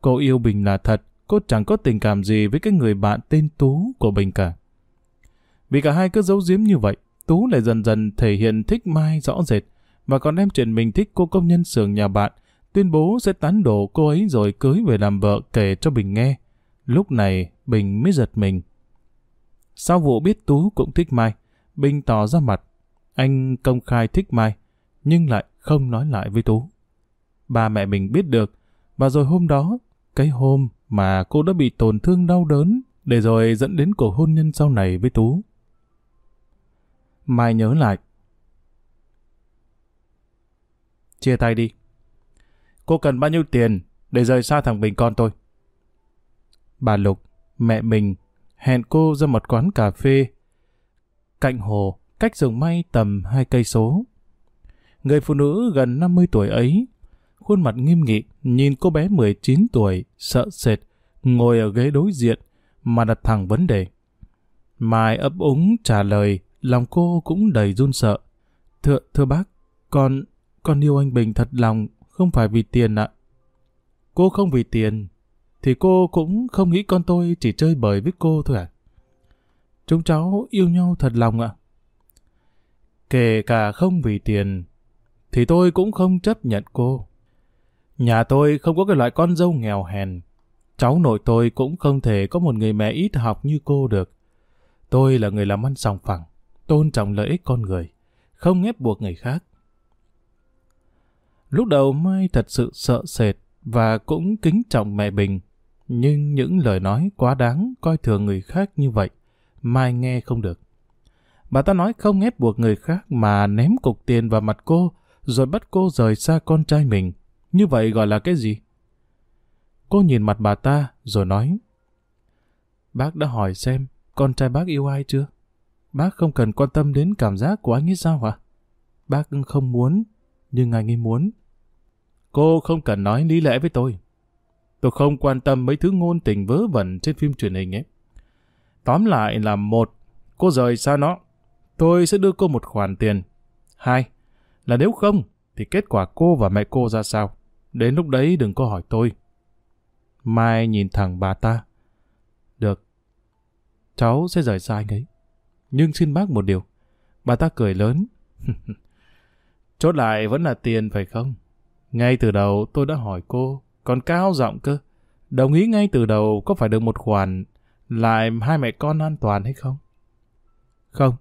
Cô yêu Bình là thật, cô chẳng có tình cảm gì với cái người bạn tên Tú của Bình cả. Vì cả hai cứ giấu giếm như vậy, Tú lại dần dần thể hiện thích Mai rõ rệt, và còn đem chuyện mình thích cô công nhân xưởng nhà bạn, tuyên bố sẽ tán đổ cô ấy rồi cưới về làm vợ kể cho Bình nghe. Lúc này, Bình mới giật mình. Sau vụ biết Tú cũng thích Mai, Bình tỏ ra mặt. Anh công khai thích Mai, nhưng lại không nói lại với Tú. Ba mẹ mình biết được, và rồi hôm đó, cái hôm mà cô đã bị tổn thương đau đớn, để rồi dẫn đến cuộc hôn nhân sau này với Tú. Mai nhớ lại. Chia tay đi. Cô cần bao nhiêu tiền để rời xa thằng Bình con tôi? Bà Lục, mẹ mình, hẹn cô ra một quán cà phê cạnh hồ, cách rừng may tầm hai cây số. Người phụ nữ gần 50 tuổi ấy, khuôn mặt nghiêm nghị, nhìn cô bé 19 tuổi, sợ sệt, ngồi ở ghế đối diện, mà đặt thẳng vấn đề. Mai ấp úng trả lời, lòng cô cũng đầy run sợ. Thưa, thưa bác, con, con yêu anh Bình thật lòng, không phải vì tiền ạ. Cô không vì tiền, thì cô cũng không nghĩ con tôi chỉ chơi bời với cô thôi à? Chúng cháu yêu nhau thật lòng ạ. Kể cả không vì tiền, thì tôi cũng không chấp nhận cô. Nhà tôi không có cái loại con dâu nghèo hèn. Cháu nội tôi cũng không thể có một người mẹ ít học như cô được. Tôi là người làm ăn sòng phẳng, tôn trọng lợi ích con người, không ép buộc người khác. Lúc đầu Mai thật sự sợ sệt và cũng kính trọng mẹ Bình. Nhưng những lời nói quá đáng coi thường người khác như vậy, Mai nghe không được. Bà ta nói không ép buộc người khác mà ném cục tiền vào mặt cô, rồi bắt cô rời xa con trai mình. Như vậy gọi là cái gì? Cô nhìn mặt bà ta, rồi nói. Bác đã hỏi xem, con trai bác yêu ai chưa? Bác không cần quan tâm đến cảm giác của anh ấy sao hả? Bác không muốn, nhưng anh ấy muốn. Cô không cần nói lý lẽ với tôi. Tôi không quan tâm mấy thứ ngôn tình vớ vẩn trên phim truyền hình ấy. Tóm lại là một, cô rời xa nó. Tôi sẽ đưa cô một khoản tiền. Hai, là nếu không, thì kết quả cô và mẹ cô ra sao? Đến lúc đấy đừng có hỏi tôi. Mai nhìn thẳng bà ta. Được, cháu sẽ rời xa anh ấy. Nhưng xin bác một điều. Bà ta cười lớn. Chốt lại vẫn là tiền phải không? Ngay từ đầu tôi đã hỏi cô, còn cao giọng cơ. Đồng ý ngay từ đầu có phải được một khoản lại hai mẹ con an toàn hay không? Không,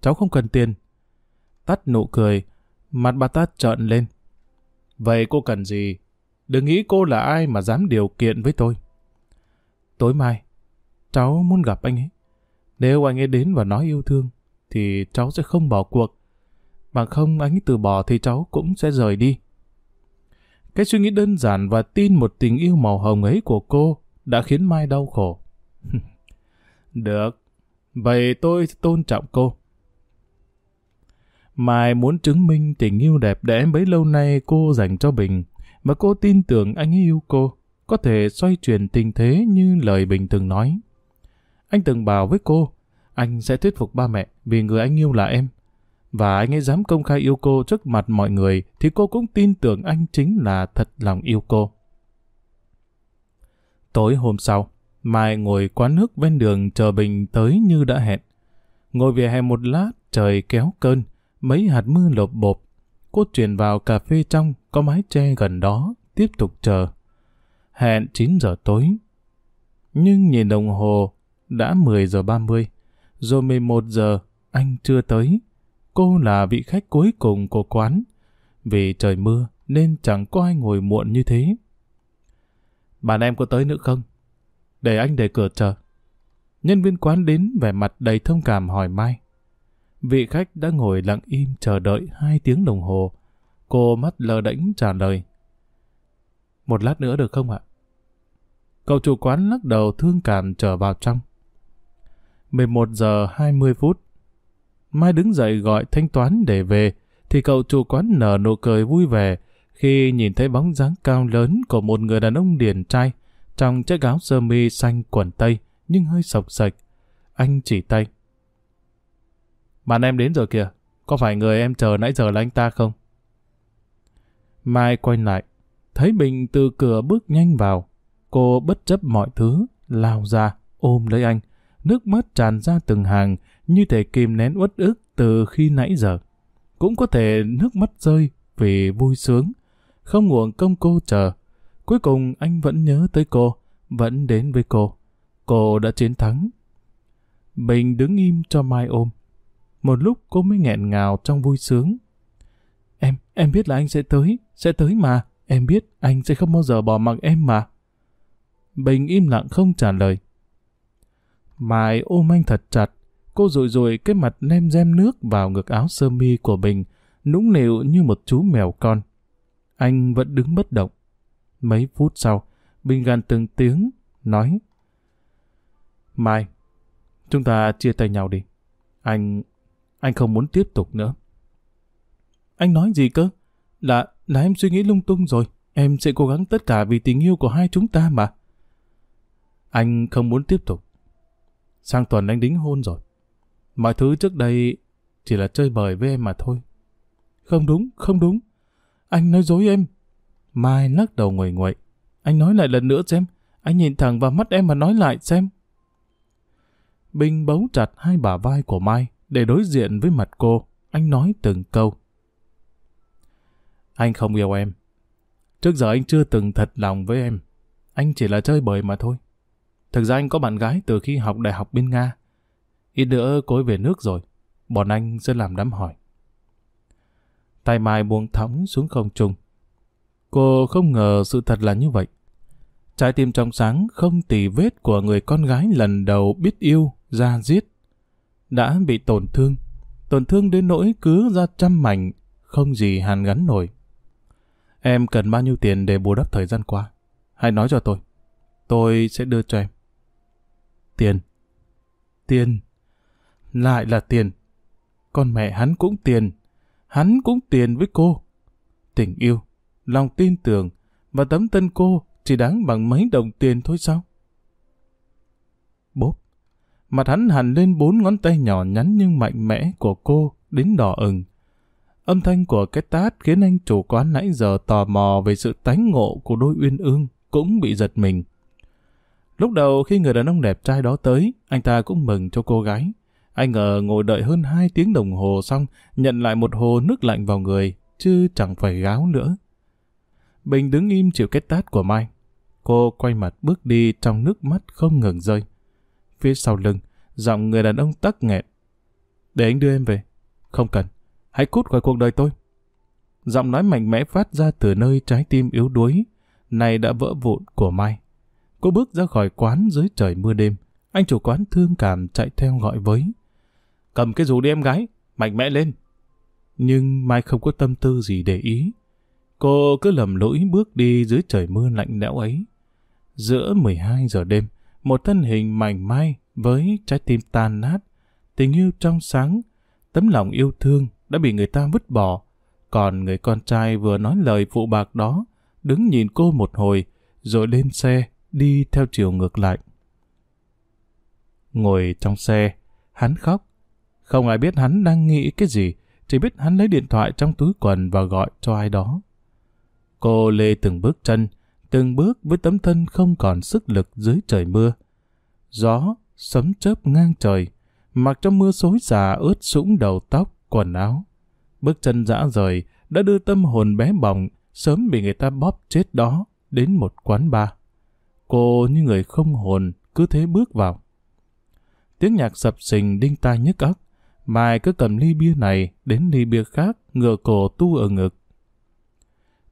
cháu không cần tiền. Tắt nụ cười, mặt bà ta trợn lên. Vậy cô cần gì? Đừng nghĩ cô là ai mà dám điều kiện với tôi. Tối mai, cháu muốn gặp anh ấy. Nếu anh ấy đến và nói yêu thương, thì cháu sẽ không bỏ cuộc. Bằng không anh ấy từ bỏ thì cháu cũng sẽ rời đi. Cái suy nghĩ đơn giản và tin một tình yêu màu hồng ấy của cô đã khiến Mai đau khổ. Được, vậy tôi tôn trọng cô. Mai muốn chứng minh tình yêu đẹp đẽ bấy lâu nay cô dành cho Bình, mà cô tin tưởng anh yêu cô, có thể xoay chuyển tình thế như lời Bình từng nói. Anh từng bảo với cô, anh sẽ thuyết phục ba mẹ vì người anh yêu là em. Và anh ấy dám công khai yêu cô trước mặt mọi người thì cô cũng tin tưởng anh chính là thật lòng yêu cô. Tối hôm sau, Mai ngồi quán nước ven đường chờ Bình tới như đã hẹn. Ngồi về hè một lát, trời kéo cơn, mấy hạt mưa lộp bộp. Cô chuyển vào cà phê trong, có mái tre gần đó, tiếp tục chờ. Hẹn 9 giờ tối. Nhưng nhìn đồng hồ, đã 10 giờ 30, rồi 11 giờ, anh chưa tới. Cô là vị khách cuối cùng của quán. Vì trời mưa nên chẳng có ai ngồi muộn như thế. Bạn em có tới nữa không? Để anh để cửa chờ. Nhân viên quán đến vẻ mặt đầy thông cảm hỏi Mai. Vị khách đã ngồi lặng im chờ đợi hai tiếng đồng hồ. Cô mắt lờ đễnh trả lời. Một lát nữa được không ạ? Cậu chủ quán lắc đầu thương cảm trở vào trong. 11 giờ 20 phút. Mai đứng dậy gọi thanh toán để về, thì cậu chủ quán nở nụ cười vui vẻ khi nhìn thấy bóng dáng cao lớn của một người đàn ông điển trai trong chiếc áo sơ mi xanh quần tây nhưng hơi sọc sạch. Anh chỉ tay. Bạn em đến rồi kìa, có phải người em chờ nãy giờ là anh ta không? Mai quay lại, thấy Bình từ cửa bước nhanh vào. Cô bất chấp mọi thứ, lao ra, ôm lấy anh. Nước mắt tràn ra từng hàng, như thể kìm nén uất ức từ khi nãy giờ. Cũng có thể nước mắt rơi vì vui sướng. Không nguồn công cô chờ. Cuối cùng anh vẫn nhớ tới cô, vẫn đến với cô. Cô đã chiến thắng. Bình đứng im cho Mai ôm. Một lúc cô mới nghẹn ngào trong vui sướng. Em, em biết là anh sẽ tới, sẽ tới mà. Em biết anh sẽ không bao giờ bỏ mặc em mà. Bình im lặng không trả lời. Mai ôm anh thật chặt, Cô rùi rùi cái mặt nem dem nước vào ngực áo sơ mi của bình nũng nịu như một chú mèo con. Anh vẫn đứng bất động. Mấy phút sau, Bình gằn từng tiếng, nói Mai, chúng ta chia tay nhau đi. Anh anh không muốn tiếp tục nữa. Anh nói gì cơ? Là... là em suy nghĩ lung tung rồi. Em sẽ cố gắng tất cả vì tình yêu của hai chúng ta mà. Anh không muốn tiếp tục. Sang tuần anh đính hôn rồi. Mọi thứ trước đây chỉ là chơi bời với em mà thôi. Không đúng, không đúng. Anh nói dối em. Mai lắc đầu nguội nguội. Anh nói lại lần nữa xem. Anh nhìn thẳng vào mắt em mà nói lại xem. Bình bấu chặt hai bả vai của Mai để đối diện với mặt cô. Anh nói từng câu. Anh không yêu em. Trước giờ anh chưa từng thật lòng với em. Anh chỉ là chơi bời mà thôi. Thực ra anh có bạn gái từ khi học đại học bên Nga. Ít nữa cô ấy về nước rồi. Bọn anh sẽ làm đám hỏi. Tay Mai buông thõng xuống không trung. Cô không ngờ sự thật là như vậy. Trái tim trong sáng không tì vết của người con gái lần đầu biết yêu, ra giết. Đã bị tổn thương. Tổn thương đến nỗi cứ ra trăm mảnh, không gì hàn gắn nổi. Em cần bao nhiêu tiền để bù đắp thời gian qua? Hãy nói cho tôi. Tôi sẽ đưa cho em. Tiền. Tiền. Lại là tiền. Con mẹ hắn cũng tiền. Hắn cũng tiền với cô. Tình yêu, lòng tin tưởng và tấm thân cô chỉ đáng bằng mấy đồng tiền thôi sao? Bốp. Mặt hắn hẳn lên bốn ngón tay nhỏ nhắn nhưng mạnh mẽ của cô đến đỏ ửng. Âm thanh của cái tát khiến anh chủ quán nãy giờ tò mò về sự tánh ngộ của đôi uyên ương cũng bị giật mình. Lúc đầu khi người đàn ông đẹp trai đó tới, anh ta cũng mừng cho cô gái. Anh ngờ ngồi đợi hơn hai tiếng đồng hồ xong, nhận lại một hồ nước lạnh vào người, chứ chẳng phải gáo nữa. Bình đứng im chịu cái tát của Mai. Cô quay mặt bước đi trong nước mắt không ngừng rơi. Phía sau lưng, giọng người đàn ông tắc nghẹn. Để anh đưa em về. Không cần. Hãy cút khỏi cuộc đời tôi. Giọng nói mạnh mẽ phát ra từ nơi trái tim yếu đuối, này đã vỡ vụn của Mai. Cô bước ra khỏi quán dưới trời mưa đêm. Anh chủ quán thương cảm chạy theo gọi với. Cầm cái dù đi em gái, mạnh mẽ lên. Nhưng Mai không có tâm tư gì để ý. Cô cứ lầm lũi bước đi dưới trời mưa lạnh lẽo ấy. Giữa 12 giờ đêm, một thân hình mảnh mai với trái tim tan nát, tình yêu trong sáng, tấm lòng yêu thương đã bị người ta vứt bỏ. Còn người con trai vừa nói lời phụ bạc đó, đứng nhìn cô một hồi, rồi lên xe, đi theo chiều ngược lại. Ngồi trong xe, hắn khóc. Không ai biết hắn đang nghĩ cái gì, chỉ biết hắn lấy điện thoại trong túi quần và gọi cho ai đó. Cô lê từng bước chân, từng bước với tấm thân không còn sức lực dưới trời mưa. Gió, sấm chớp ngang trời, mặc trong mưa xối xả ướt sũng đầu tóc, quần áo. Bước chân dã rời đã đưa tâm hồn bé bỏng sớm bị người ta bóp chết đó đến một quán bar. Cô như người không hồn cứ thế bước vào. Tiếng nhạc sập sình đinh tai nhức óc. Mai cứ cầm ly bia này đến ly bia khác ngựa cổ tu ở ngực.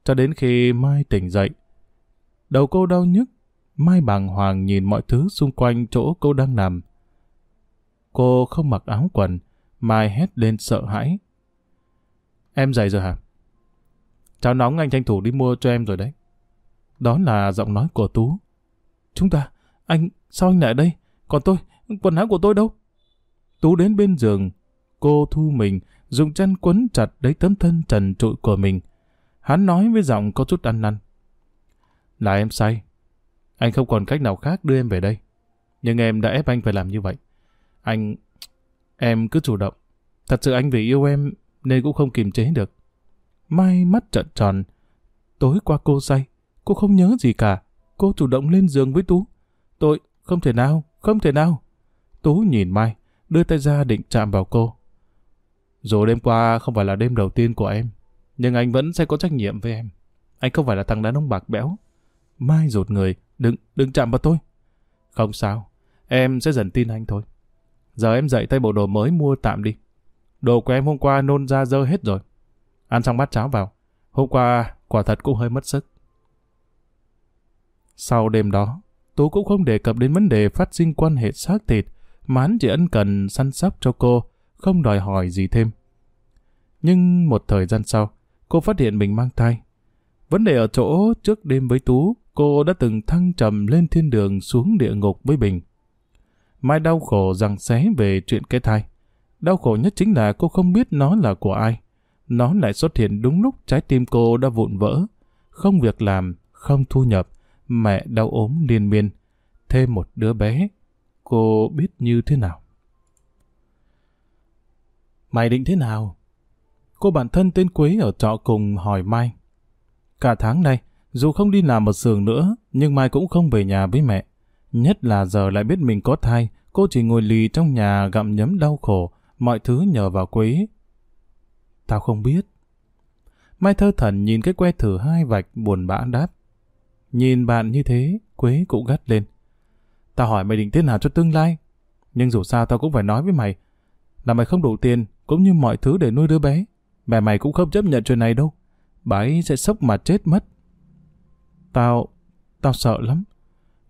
Cho đến khi Mai tỉnh dậy. Đầu cô đau nhức. Mai bàng hoàng nhìn mọi thứ xung quanh chỗ cô đang nằm. Cô không mặc áo quần. Mai hét lên sợ hãi. Em dậy rồi hả? cháu nóng anh tranh thủ đi mua cho em rồi đấy. Đó là giọng nói của Tú. Chúng ta, anh, sao anh lại đây? Còn tôi, quần áo của tôi đâu? Tú đến bên giường, cô thu mình, dùng chân quấn chặt lấy tấm thân trần trụi của mình. Hắn nói với giọng có chút ăn năn. Là em say. Anh không còn cách nào khác đưa em về đây. Nhưng em đã ép anh phải làm như vậy. Anh... Em cứ chủ động. Thật sự anh vì yêu em nên cũng không kiềm chế được. Mai mắt trợn tròn. Tối qua cô say. Cô không nhớ gì cả. Cô chủ động lên giường với Tú. Tôi, không thể nào, không thể nào. Tú nhìn Mai, đưa tay ra định chạm vào cô. Dù đêm qua không phải là đêm đầu tiên của em, nhưng anh vẫn sẽ có trách nhiệm với em. Anh không phải là thằng đàn ông bạc béo. Mai rụt người, đừng, đừng chạm vào tôi. Không sao, em sẽ dần tin anh thôi. Giờ em dậy tay bộ đồ mới mua tạm đi. Đồ của em hôm qua nôn ra dơ hết rồi. Ăn xong bát cháo vào. Hôm qua quả thật cũng hơi mất sức. Sau đêm đó, Tú cũng không đề cập đến vấn đề phát sinh quan hệ xác thịt, mà hắn chỉ ân cần săn sóc cho cô, không đòi hỏi gì thêm. Nhưng một thời gian sau, cô phát hiện mình mang thai. Vấn đề ở chỗ trước đêm với Tú, cô đã từng thăng trầm lên thiên đường xuống địa ngục với Bình. Mai đau khổ rằng xé về chuyện cái thai. Đau khổ nhất chính là cô không biết nó là của ai. Nó lại xuất hiện đúng lúc trái tim cô đã vụn vỡ. Không việc làm, không thu nhập, mẹ đau ốm liên miên. Thêm một đứa bé, cô biết như thế nào. Mày định thế nào? Cô bạn thân tên Quế ở trọ cùng hỏi Mai. Cả tháng nay, dù không đi làm ở xưởng nữa, nhưng Mai cũng không về nhà với mẹ. Nhất là giờ lại biết mình có thai, cô chỉ ngồi lì trong nhà gặm nhấm đau khổ, mọi thứ nhờ vào Quế. Tao không biết. Mai thơ thần nhìn cái que thử hai vạch buồn bã đáp. Nhìn bạn như thế, Quế cũng gắt lên. Tao hỏi mày định thế nào cho tương lai. Nhưng dù sao tao cũng phải nói với mày là mày không đủ tiền cũng như mọi thứ để nuôi đứa bé. Mẹ mày cũng không chấp nhận chuyện này đâu. Bà ấy sẽ sốc mà chết mất. Tao... tao sợ lắm.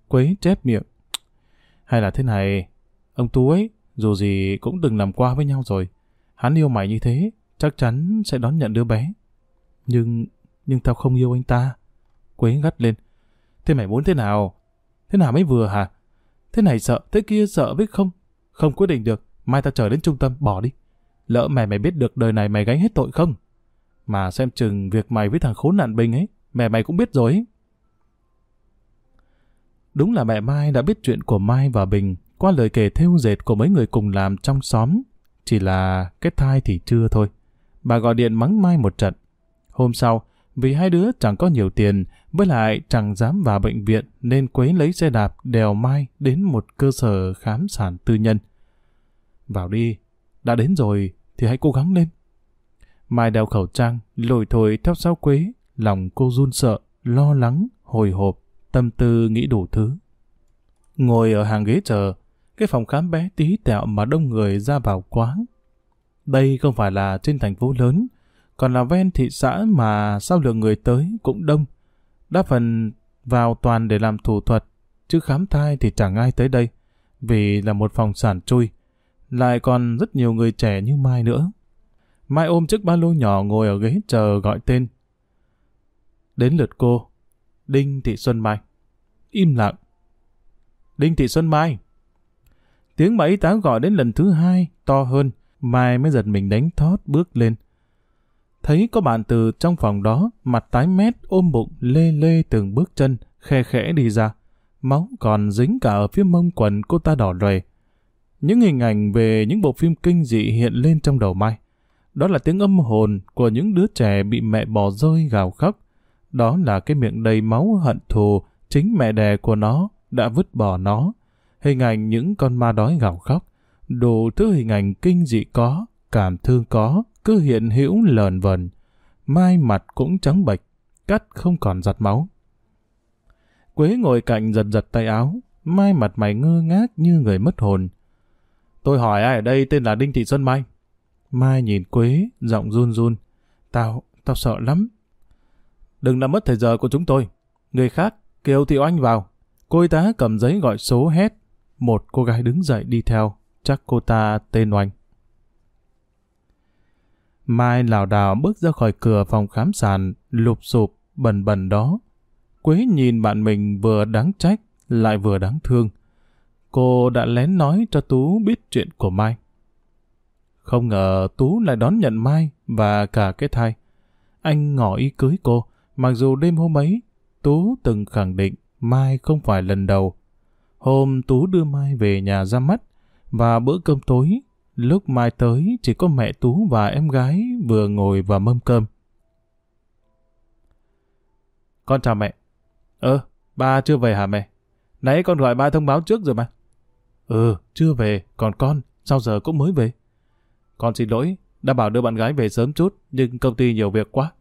Quế chép miệng. Hay là thế này, ông Tú ấy, dù gì cũng đừng làm qua với nhau rồi. Hắn yêu mày như thế, chắc chắn sẽ đón nhận đứa bé. Nhưng, nhưng tao không yêu anh ta. Quế gắt lên. Thế mày muốn thế nào? Thế nào mới vừa hả? Thế này sợ, thế kia sợ biết không? Không quyết định được, mai tao chờ đến trung tâm, bỏ đi. Lỡ mẹ mày biết được đời này mày gánh hết tội không? Mà xem chừng việc mày với thằng khốn nạn Bình ấy, mẹ mày cũng biết rồi ấy. Đúng là mẹ Mai đã biết chuyện của Mai và Bình qua lời kể thêu dệt của mấy người cùng làm trong xóm. Chỉ là cái thai thì chưa thôi. Bà gọi điện mắng Mai một trận. Hôm sau, vì hai đứa chẳng có nhiều tiền, với lại chẳng dám vào bệnh viện nên Quế lấy xe đạp đèo Mai đến một cơ sở khám sản tư nhân. Vào đi, đã đến rồi thì hãy cố gắng lên. Mai đeo khẩu trang, lội thổi theo sau Quế, lòng cô run sợ, lo lắng, hồi hộp, tâm tư nghĩ đủ thứ. Ngồi ở hàng ghế chờ, cái phòng khám bé tí tẹo mà đông người ra vào quá. Đây không phải là trên thành phố lớn, còn là ven thị xã mà sao lượng người tới cũng đông. Đa phần vào toàn để làm thủ thuật, chứ khám thai thì chẳng ai tới đây, vì là một phòng sản chui. Lại còn rất nhiều người trẻ như Mai nữa. Mai ôm chiếc ba lô nhỏ ngồi ở ghế chờ gọi tên. Đến lượt cô, Đinh Thị Xuân Mai. Im lặng. Đinh Thị Xuân Mai. Tiếng mà y tá gọi đến lần thứ hai, to hơn, Mai mới giật mình đánh thót bước lên. Thấy có bạn từ trong phòng đó, mặt tái mét, ôm bụng, lê lê từng bước chân, khe khẽ đi ra. Máu còn dính cả ở phía mông quần cô ta đỏ rề. Những hình ảnh về những bộ phim kinh dị hiện lên trong đầu Mai. Đó là tiếng âm hồn của những đứa trẻ bị mẹ bỏ rơi gào khóc. Đó là cái miệng đầy máu hận thù, chính mẹ đẻ của nó đã vứt bỏ nó. Hình ảnh những con ma đói gào khóc. Đủ thứ hình ảnh kinh dị có, cảm thương có, cứ hiện hữu lờn vần. Mai mặt cũng trắng bệch, cắt không còn giặt máu. Quế ngồi cạnh giật giật tay áo, Mai mặt mày ngơ ngác như người mất hồn. Tôi hỏi ai ở đây tên là Đinh Thị Xuân Mai. Mai nhìn Quế, giọng run run. Tao, tao sợ lắm. Đừng làm mất thời giờ của chúng tôi. Người khác, kêu Thị Oanh vào. Cô y tá cầm giấy gọi số hét. Một cô gái đứng dậy đi theo. Chắc cô ta tên Oanh. Mai lảo đảo bước ra khỏi cửa phòng khám sàn, lụp sụp, bần bần đó. Quế nhìn bạn mình vừa đáng trách, lại vừa đáng thương. Cô đã lén nói cho Tú biết chuyện của Mai. Không ngờ Tú lại đón nhận Mai và cả cái thai. Anh ngỏ ý cưới cô, mặc dù đêm hôm ấy, Tú từng khẳng định Mai không phải lần đầu. Hôm Tú đưa Mai về nhà ra mắt, và bữa cơm tối, lúc Mai tới chỉ có mẹ Tú và em gái vừa ngồi và mâm cơm. Con chào mẹ. Ơ, ba chưa về hả mẹ? Nãy con gọi ba thông báo trước rồi mà. Ừ, chưa về, còn con, sao giờ cũng mới về? Con xin lỗi, đã bảo đưa bạn gái về sớm chút, nhưng công ty nhiều việc quá.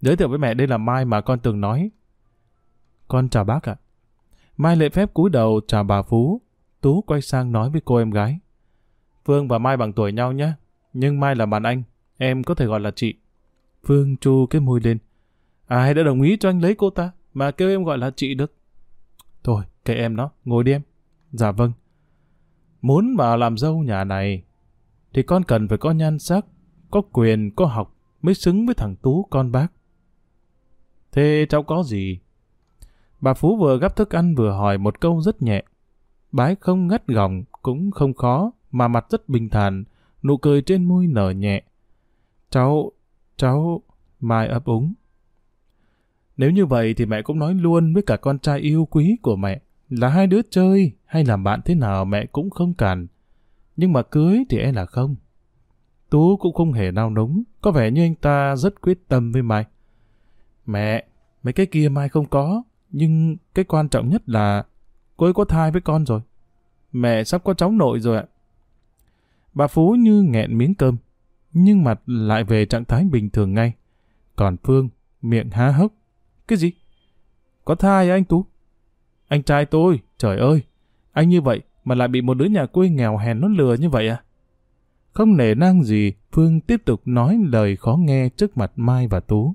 Giới thiệu với mẹ đây là Mai mà con từng nói. Con chào bác ạ. Mai lệ phép cúi đầu chào bà Phú. Tú quay sang nói với cô em gái. Phương và Mai bằng tuổi nhau nhé, nhưng Mai là bạn anh, em có thể gọi là chị. Phương chu cái môi lên. Ai đã đồng ý cho anh lấy cô ta, mà kêu em gọi là chị được. Thôi, kệ em nó, ngồi đi em. Dạ vâng. muốn mà làm dâu nhà này, thì con cần phải có nhan sắc, có quyền, có học, mới xứng với thằng Tú con bác. Thế cháu có gì? Bà Phú vừa gắp thức ăn vừa hỏi một câu rất nhẹ. Bái không ngắt gỏng, cũng không khó, mà mặt rất bình thản, nụ cười trên môi nở nhẹ. Cháu, cháu, Mai ấp úng. Nếu như vậy thì mẹ cũng nói luôn với cả con trai yêu quý của mẹ là hai đứa chơi hay làm bạn thế nào mẹ cũng không cản. Nhưng mà cưới thì e là không. Tú cũng không hề nao núng, có vẻ như anh ta rất quyết tâm với Mai. Mẹ, mấy cái kia Mai không có, nhưng cái quan trọng nhất là cô ấy có thai với con rồi. Mẹ sắp có cháu nội rồi ạ. Bà Phú như nghẹn miếng cơm, nhưng mặt lại về trạng thái bình thường ngay. Còn Phương, miệng há hốc. Cái gì? Có thai à anh Tú? Anh trai tôi, trời ơi, anh như vậy mà lại bị một đứa nhà quê nghèo hèn nó lừa như vậy à? Không nể nang gì, Phương tiếp tục nói lời khó nghe trước mặt Mai và Tú.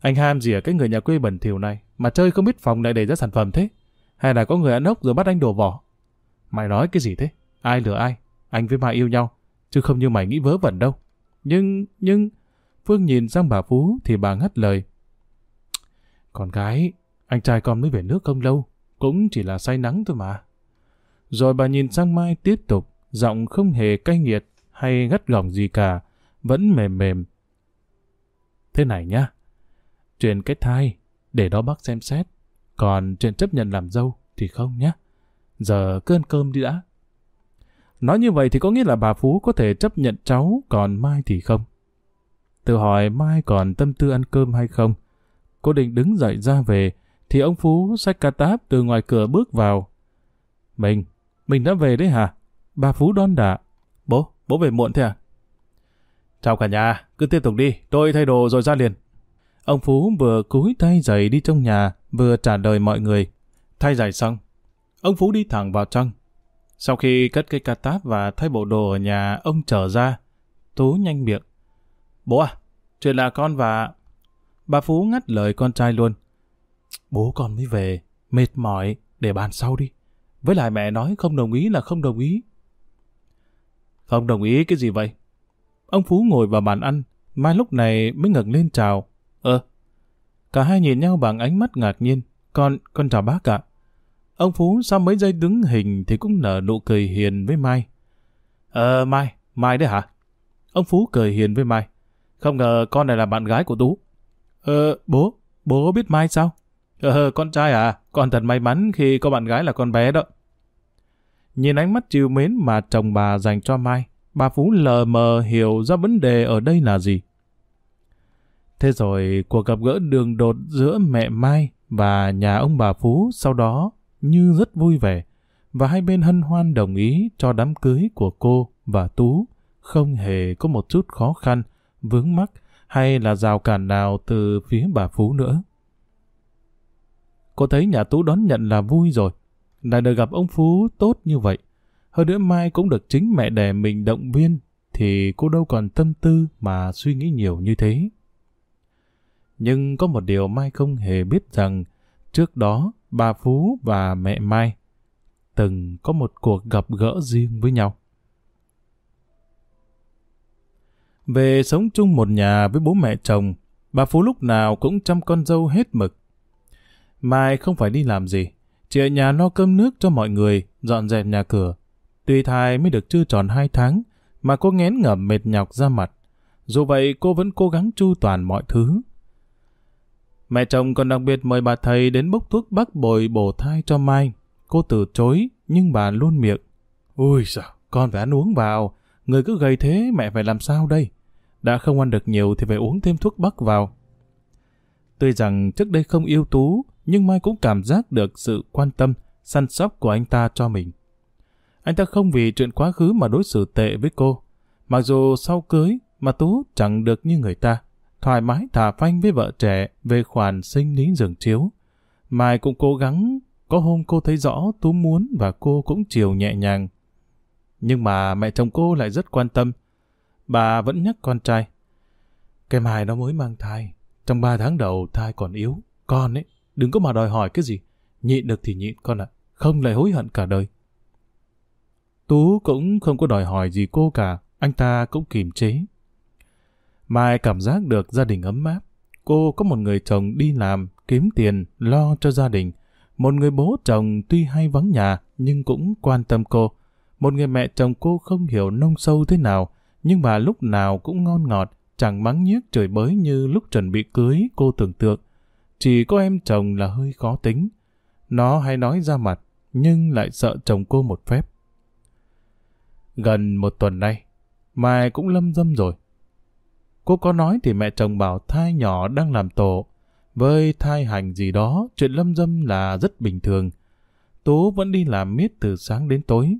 Anh ham gì ở cái người nhà quê bẩn thỉu này mà chơi không biết phòng lại để ra sản phẩm thế? Hay là có người ăn ốc rồi bắt anh đổ vỏ? Mày nói cái gì thế? Ai lừa ai? Anh với Mai yêu nhau, chứ không như mày nghĩ vớ vẩn đâu. Nhưng, nhưng... Phương nhìn sang bà Phú thì bà ngắt lời. Con gái, anh trai con mới về nước không lâu, cũng chỉ là say nắng thôi mà. Rồi bà nhìn sang Mai tiếp tục, giọng không hề cay nghiệt hay gắt gỏng gì cả, vẫn mềm mềm. Thế này nhá, chuyện kết thai, để đó bác xem xét, còn chuyện chấp nhận làm dâu thì không nhá. Giờ cơn cơm đi đã. Nói như vậy thì có nghĩa là bà Phú có thể chấp nhận cháu, còn Mai thì không. Tự hỏi Mai còn tâm tư ăn cơm hay không. Cô định đứng dậy ra về, thì ông Phú xách ca táp từ ngoài cửa bước vào. Mình, mình đã về đấy hả? Bà Phú đón đả. Bố, bố về muộn thế à? Chào cả nhà, cứ tiếp tục đi, tôi thay đồ rồi ra liền. Ông Phú vừa cúi thay giày đi trong nhà, vừa trả lời mọi người. Thay giày xong, ông Phú đi thẳng vào trong. Sau khi cất cái ca táp và thay bộ đồ ở nhà, ông trở ra. Tú nhanh miệng. Bố à, chuyện là con và... Bà Phú ngắt lời con trai luôn. Bố con mới về, mệt mỏi, để bàn sau đi. Với lại mẹ nói không đồng ý là không đồng ý. Không đồng ý cái gì vậy? Ông Phú ngồi vào bàn ăn, Mai lúc này mới ngẩng lên chào ờ cả hai nhìn nhau bằng ánh mắt ngạc nhiên. Con, con chào bác ạ. Ông Phú sau mấy giây đứng hình thì cũng nở nụ cười hiền với Mai. Ờ, Mai, Mai đấy hả? Ông Phú cười hiền với Mai. Không ngờ con này là bạn gái của Tú. Ờ, bố, bố biết Mai sao? Ờ, con trai à, con thật may mắn khi có bạn gái là con bé đó. Nhìn ánh mắt chiều mến mà chồng bà dành cho Mai, bà Phú lờ mờ hiểu ra vấn đề ở đây là gì. Thế rồi cuộc gặp gỡ đường đột giữa mẹ Mai và nhà ông bà Phú sau đó như rất vui vẻ và hai bên hân hoan đồng ý cho đám cưới của cô và Tú không hề có một chút khó khăn, vướng mắc hay là rào cản nào từ phía bà Phú nữa. Cô thấy nhà Tú đón nhận là vui rồi, lại được gặp ông Phú tốt như vậy. Hơn nữa mai cũng được chính mẹ đẻ mình động viên, thì cô đâu còn tâm tư mà suy nghĩ nhiều như thế. Nhưng có một điều Mai không hề biết rằng, trước đó bà Phú và mẹ Mai từng có một cuộc gặp gỡ riêng với nhau. Về sống chung một nhà với bố mẹ chồng, bà Phú lúc nào cũng chăm con dâu hết mực. Mai không phải đi làm gì, chỉ ở nhà lo cơm nước cho mọi người, dọn dẹp nhà cửa. Tuy thai mới được chưa tròn hai tháng, mà cô ngén ngẩm mệt nhọc ra mặt. Dù vậy cô vẫn cố gắng chu toàn mọi thứ. Mẹ chồng còn đặc biệt mời bà thầy đến bốc thuốc bắc bồi bổ thai cho Mai. Cô từ chối, nhưng bà luôn miệng. Ui sao, con phải ăn uống vào. Người cứ gầy thế, mẹ phải làm sao đây? Đã không ăn được nhiều thì phải uống thêm thuốc bắc vào. Tuy rằng trước đây không yêu Tú, nhưng Mai cũng cảm giác được sự quan tâm, săn sóc của anh ta cho mình. Anh ta không vì chuyện quá khứ mà đối xử tệ với cô. Mặc dù sau cưới mà Tú chẳng được như người ta, thoải mái thả phanh với vợ trẻ về khoản sinh lý giường chiếu. Mai cũng cố gắng, có hôm cô thấy rõ Tú muốn và cô cũng chiều nhẹ nhàng. Nhưng mà mẹ chồng cô lại rất quan tâm. Bà vẫn nhắc con trai. Cái Mai nó mới mang thai, trong ba tháng đầu thai còn yếu. Con ấy, đừng có mà đòi hỏi cái gì. Nhịn được thì nhịn con ạ, không lại hối hận cả đời. Tú cũng không có đòi hỏi gì cô cả, anh ta cũng kìm chế. Mai cảm giác được gia đình ấm áp. Cô có một người chồng đi làm, kiếm tiền, lo cho gia đình. Một người bố chồng tuy hay vắng nhà, nhưng cũng quan tâm cô. Một người mẹ chồng cô không hiểu nông sâu thế nào, nhưng mà lúc nào cũng ngon ngọt, chẳng mắng nhiếc trời bới như lúc chuẩn bị cưới cô tưởng tượng. Chỉ có em chồng là hơi khó tính. Nó hay nói ra mặt, nhưng lại sợ chồng cô một phép. Gần một tuần nay, Mai cũng lâm dâm rồi. Cô có nói thì mẹ chồng bảo thai nhỏ đang làm tổ. Với thai hành gì đó, chuyện lâm dâm là rất bình thường. Tú vẫn đi làm miết từ sáng đến tối.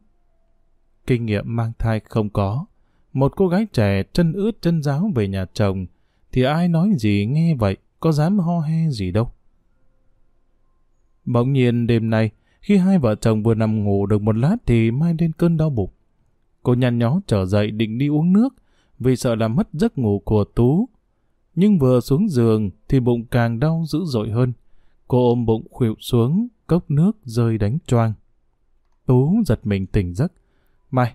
Kinh nghiệm mang thai không có. Một cô gái trẻ chân ướt chân giáo về nhà chồng, thì ai nói gì nghe vậy, có dám ho he gì đâu. Bỗng nhiên đêm nay, khi hai vợ chồng vừa nằm ngủ được một lát thì Mai lên cơn đau bụng. Cô nhăn nhó trở dậy định đi uống nước, vì sợ làm mất giấc ngủ của Tú. Nhưng vừa xuống giường thì bụng càng đau dữ dội hơn. Cô ôm bụng khuỵu xuống, cốc nước rơi đánh choang. Tú giật mình tỉnh giấc. Mai,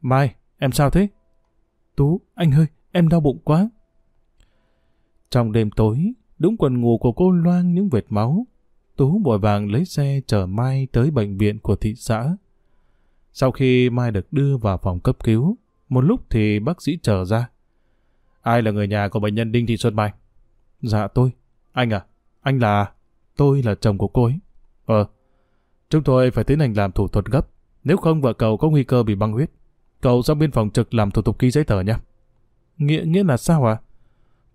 Mai, em sao thế? Tú, anh ơi, em đau bụng quá. Trong đêm tối, đúng quần ngủ của cô loang những vệt máu. Tú vội vàng lấy xe chở Mai tới bệnh viện của thị xã. Sau khi Mai được đưa vào phòng cấp cứu, một lúc thì bác sĩ trở ra. Ai là người nhà của bệnh nhân Đinh Thị Xuân Mai? Dạ tôi. Anh à? Anh là... Tôi là chồng của cô ấy. Ờ. Chúng tôi phải tiến hành làm thủ thuật gấp. Nếu không vợ cậu có nguy cơ bị băng huyết. Cậu sang biên phòng trực làm thủ tục ký giấy tờ nhé. Nghĩa nghĩa là sao à?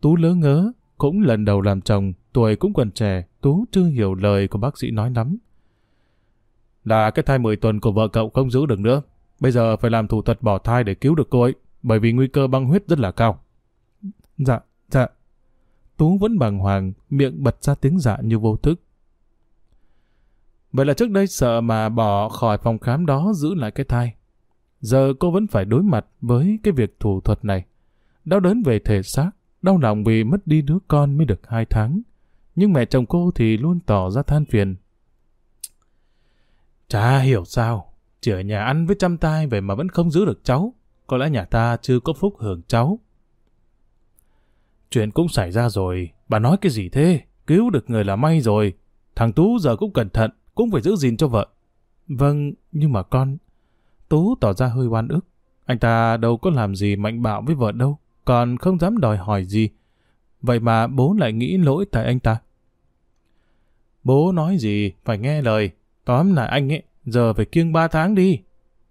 Tú lỡ ngớ, cũng lần đầu làm chồng, tuổi cũng còn trẻ, Tú chưa hiểu lời của bác sĩ nói lắm. Là cái thai 10 tuần của vợ cậu không giữ được nữa. Bây giờ phải làm thủ thuật bỏ thai để cứu được cô ấy, bởi vì nguy cơ băng huyết rất là cao. Dạ, dạ. Tú vẫn bàng hoàng, miệng bật ra tiếng dạ như vô thức. Vậy là trước đây sợ mà bỏ khỏi phòng khám đó giữ lại cái thai. Giờ cô vẫn phải đối mặt với cái việc thủ thuật này. Đau đớn về thể xác, đau lòng vì mất đi đứa con mới được hai tháng. Nhưng mẹ chồng cô thì luôn tỏ ra than phiền. Chả hiểu sao, chỉ ở nhà ăn với chăm tai vậy mà vẫn không giữ được cháu. Có lẽ nhà ta chưa có phúc hưởng cháu. Chuyện cũng xảy ra rồi, bà nói cái gì thế? Cứu được người là may rồi. Thằng Tú giờ cũng cẩn thận, cũng phải giữ gìn cho vợ. Vâng, nhưng mà con... Tú tỏ ra hơi oan ức. Anh ta đâu có làm gì mạnh bạo với vợ đâu, còn không dám đòi hỏi gì. Vậy mà bố lại nghĩ lỗi tại anh ta. Bố nói gì, phải nghe lời. Tóm lại anh ấy, giờ phải kiêng ba tháng đi.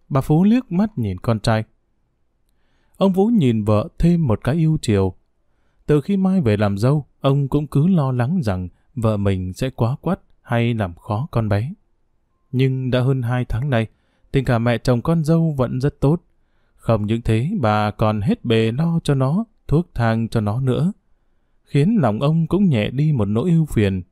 Bà Phú liếc mắt nhìn con trai. Ông Vũ nhìn vợ thêm một cái yêu chiều. Từ khi Mai về làm dâu, ông cũng cứ lo lắng rằng vợ mình sẽ quá quắt hay làm khó con bé. Nhưng đã hơn hai tháng nay, tình cảm mẹ chồng con dâu vẫn rất tốt. Không những thế, bà còn hết bề lo cho nó, thuốc thang cho nó nữa. Khiến lòng ông cũng nhẹ đi một nỗi ưu phiền.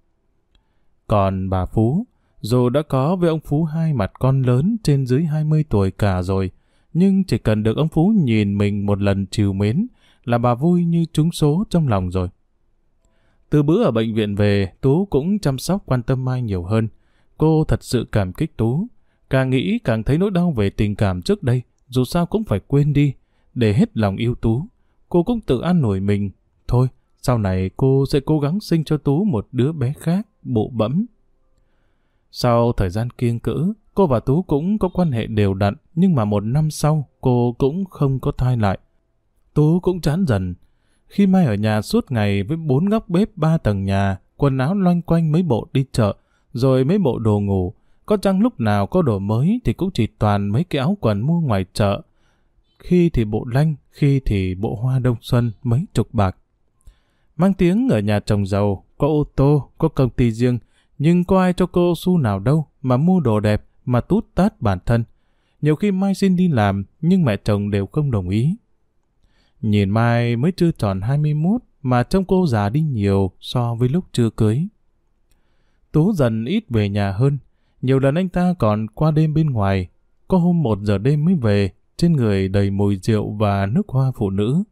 Còn bà Phú, dù đã có với ông Phú hai mặt con lớn trên dưới 20 tuổi cả rồi, nhưng chỉ cần được ông Phú nhìn mình một lần chiều mến là bà vui như trúng số trong lòng rồi. Từ bữa ở bệnh viện về, Tú cũng chăm sóc quan tâm Mai nhiều hơn. Cô thật sự cảm kích Tú. Càng nghĩ càng thấy nỗi đau về tình cảm trước đây, dù sao cũng phải quên đi, để hết lòng yêu Tú. Cô cũng tự an nổi mình. Thôi, sau này cô sẽ cố gắng sinh cho Tú một đứa bé khác, bộ bẫm, sau thời gian kiêng cữ, cô và Tú cũng có quan hệ đều đặn, nhưng mà một năm sau, cô cũng không có thai lại. Tú cũng chán dần. Khi Mai ở nhà suốt ngày với bốn góc bếp ba tầng nhà, quần áo loanh quanh mấy bộ đi chợ, rồi mấy bộ đồ ngủ, có chăng lúc nào có đồ mới thì cũng chỉ toàn mấy cái áo quần mua ngoài chợ. Khi thì bộ lanh, khi thì bộ hoa đông xuân mấy chục bạc. Mang tiếng ở nhà chồng giàu, có ô tô, có công ty riêng, nhưng có ai cho cô xu nào đâu mà mua đồ đẹp mà tút tát bản thân. Nhiều khi Mai xin đi làm nhưng mẹ chồng đều không đồng ý. Nhìn Mai mới chưa tròn 21 mà trông cô già đi nhiều so với lúc chưa cưới. Tú dần ít về nhà hơn. Nhiều lần anh ta còn qua đêm bên ngoài. Có hôm một giờ đêm mới về, trên người đầy mùi rượu và nước hoa phụ nữ.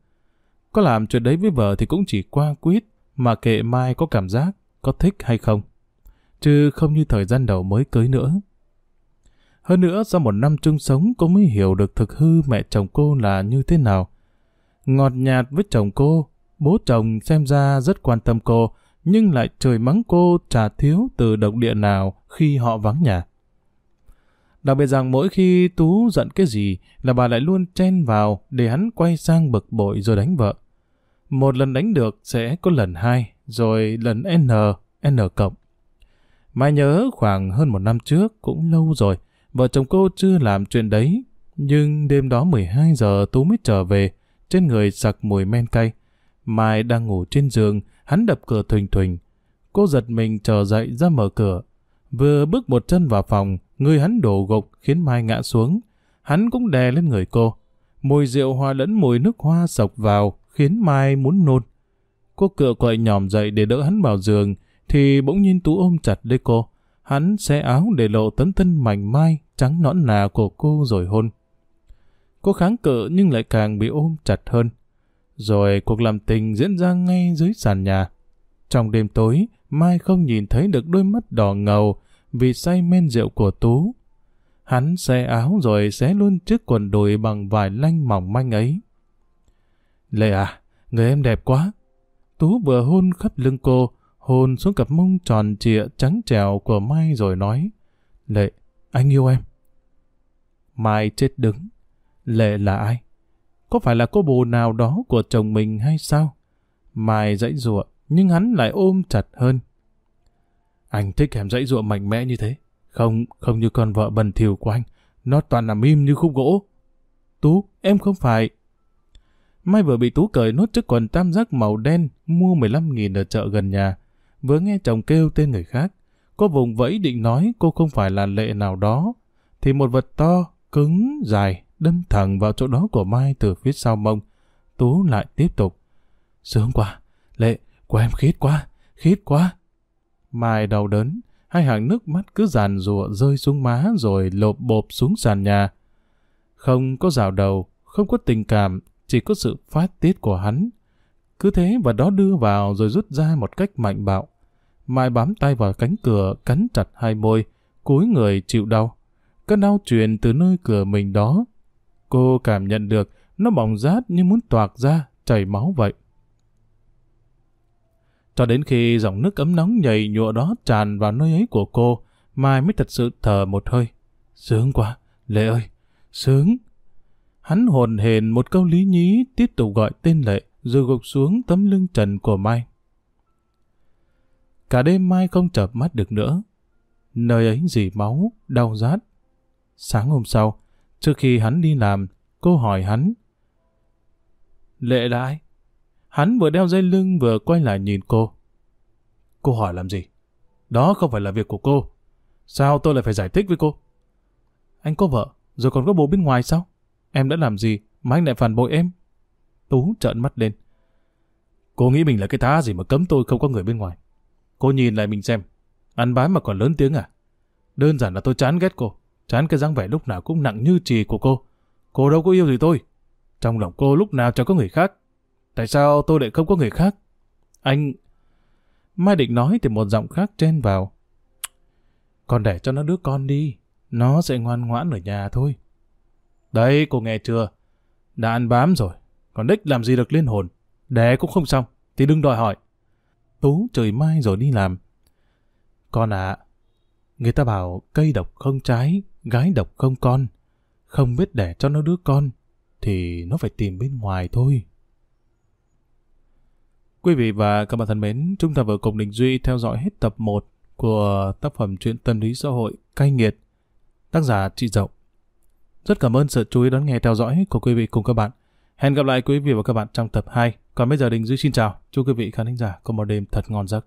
Có làm chuyện đấy với vợ thì cũng chỉ qua quýt mà kệ Mai có cảm giác, có thích hay không chứ không như thời gian đầu mới cưới nữa. Hơn nữa, sau một năm chung sống, cô mới hiểu được thực hư mẹ chồng cô là như thế nào. Ngọt nhạt với chồng cô, bố chồng xem ra rất quan tâm cô, nhưng lại trời mắng cô trả thiếu từ độc địa nào khi họ vắng nhà. Đặc biệt rằng mỗi khi Tú giận cái gì là bà lại luôn chen vào để hắn quay sang bực bội rồi đánh vợ. Một lần đánh được sẽ có lần hai, rồi lần N, N cộng. Mai nhớ khoảng hơn một năm trước, cũng lâu rồi, vợ chồng cô chưa làm chuyện đấy. Nhưng đêm đó 12 giờ Tú mới trở về, trên người sặc mùi men cay. Mai đang ngủ trên giường, hắn đập cửa thình thình. Cô giật mình trở dậy ra mở cửa. Vừa bước một chân vào phòng, người hắn đổ gục khiến Mai ngã xuống. Hắn cũng đè lên người cô. Mùi rượu hòa lẫn mùi nước hoa sộc vào, khiến Mai muốn nôn. Cô cựa quậy nhòm dậy để đỡ hắn vào giường, thì bỗng nhiên Tú ôm chặt lấy cô. Hắn xé áo để lộ tấm thân mảnh mai, trắng nõn nà của cô rồi hôn. Cô kháng cự nhưng lại càng bị ôm chặt hơn. Rồi cuộc làm tình diễn ra ngay dưới sàn nhà. Trong đêm tối, Mai không nhìn thấy được đôi mắt đỏ ngầu vì say men rượu của Tú. Hắn xé áo rồi xé luôn chiếc quần đùi bằng vải lanh mỏng manh ấy. Lệ à, người em đẹp quá. Tú vừa hôn khắp lưng cô, hôn xuống cặp mông tròn trịa trắng trèo của Mai rồi nói. Lệ, anh yêu em. Mai chết đứng. Lệ là ai? Có phải là cô bồ nào đó của chồng mình hay sao? Mai dãy ruộng, nhưng hắn lại ôm chặt hơn. Anh thích em dãy ruộng mạnh mẽ như thế. Không, không như con vợ bần thiểu của anh. Nó toàn nằm im như khúc gỗ. Tú, em không phải. Mai vừa bị Tú cởi nốt chiếc quần tam giác màu đen mua 15.000 ở chợ gần nhà. Vừa nghe chồng kêu tên người khác. Cô vùng vẫy định nói cô không phải là lệ nào đó. Thì một vật to, cứng, dài, đâm thẳng vào chỗ đó của Mai từ phía sau mông. Tú lại tiếp tục. Sướng quá, lệ, của em khít quá, khít quá. Mai đau đớn, hai hàng nước mắt cứ giàn rụa rơi xuống má rồi lộp bộp xuống sàn nhà. Không có rào đầu, không có tình cảm, chỉ có sự phát tiết của hắn. Cứ thế và đó đưa vào rồi rút ra một cách mạnh bạo. Mai bám tay vào cánh cửa, cắn chặt hai môi, cúi người chịu đau. Cơn đau truyền từ nơi cửa mình đó. Cô cảm nhận được nó bỏng rát như muốn toạc ra, chảy máu vậy. Cho đến khi dòng nước ấm nóng nhầy nhụa đó tràn vào nơi ấy của cô, Mai mới thật sự thở một hơi. Sướng quá, Lệ ơi, sướng. Hắn hồn hền một câu lý nhí tiếp tục gọi tên Lệ, rồi gục xuống tấm lưng trần của Mai. Cả đêm Mai không chợp mắt được nữa. Nơi ấy dì máu, đau rát. Sáng hôm sau, trước khi hắn đi làm, cô hỏi hắn. Lệ là ai? Hắn vừa đeo dây lưng vừa quay lại nhìn cô. Cô hỏi làm gì? Đó không phải là việc của cô. Sao tôi lại phải giải thích với cô? Anh có vợ, rồi còn có bố bên ngoài sao? Em đã làm gì mà anh lại phản bội em? Tú trợn mắt lên. Cô nghĩ mình là cái tá gì mà cấm tôi không có người bên ngoài. Cô nhìn lại mình xem. Ăn bám mà còn lớn tiếng à? Đơn giản là tôi chán ghét cô. Chán cái dáng vẻ lúc nào cũng nặng như trì của cô. Cô đâu có yêu gì tôi. Trong lòng cô lúc nào chẳng có người khác. Tại sao tôi lại không có người khác? Anh... Mai định nói thì một giọng khác chen vào. Còn để cho nó đứa con đi. Nó sẽ ngoan ngoãn ở nhà thôi. Đấy, cô nghe chưa? Đã ăn bám rồi. Còn đích làm gì được liên hồn. Đẻ cũng không xong. Thì đừng đòi hỏi. Tú trời mai rồi đi làm. Con ạ, người ta bảo cây độc không trái, gái độc không con. Không biết đẻ cho nó đứa con, thì nó phải tìm bên ngoài thôi. Quý vị và các bạn thân mến, chúng ta vừa cùng Đình Duy theo dõi hết tập 1 của tác phẩm truyện tâm lý xã hội Cay Nghiệt, tác giả Chị Dậu. Rất cảm ơn sự chú ý đón nghe theo dõi của quý vị cùng các bạn. Hẹn gặp lại quý vị và các bạn trong tập 2. Còn bây giờ Đình Duy xin chào. Chúc quý vị khán giả có một đêm thật ngon giấc.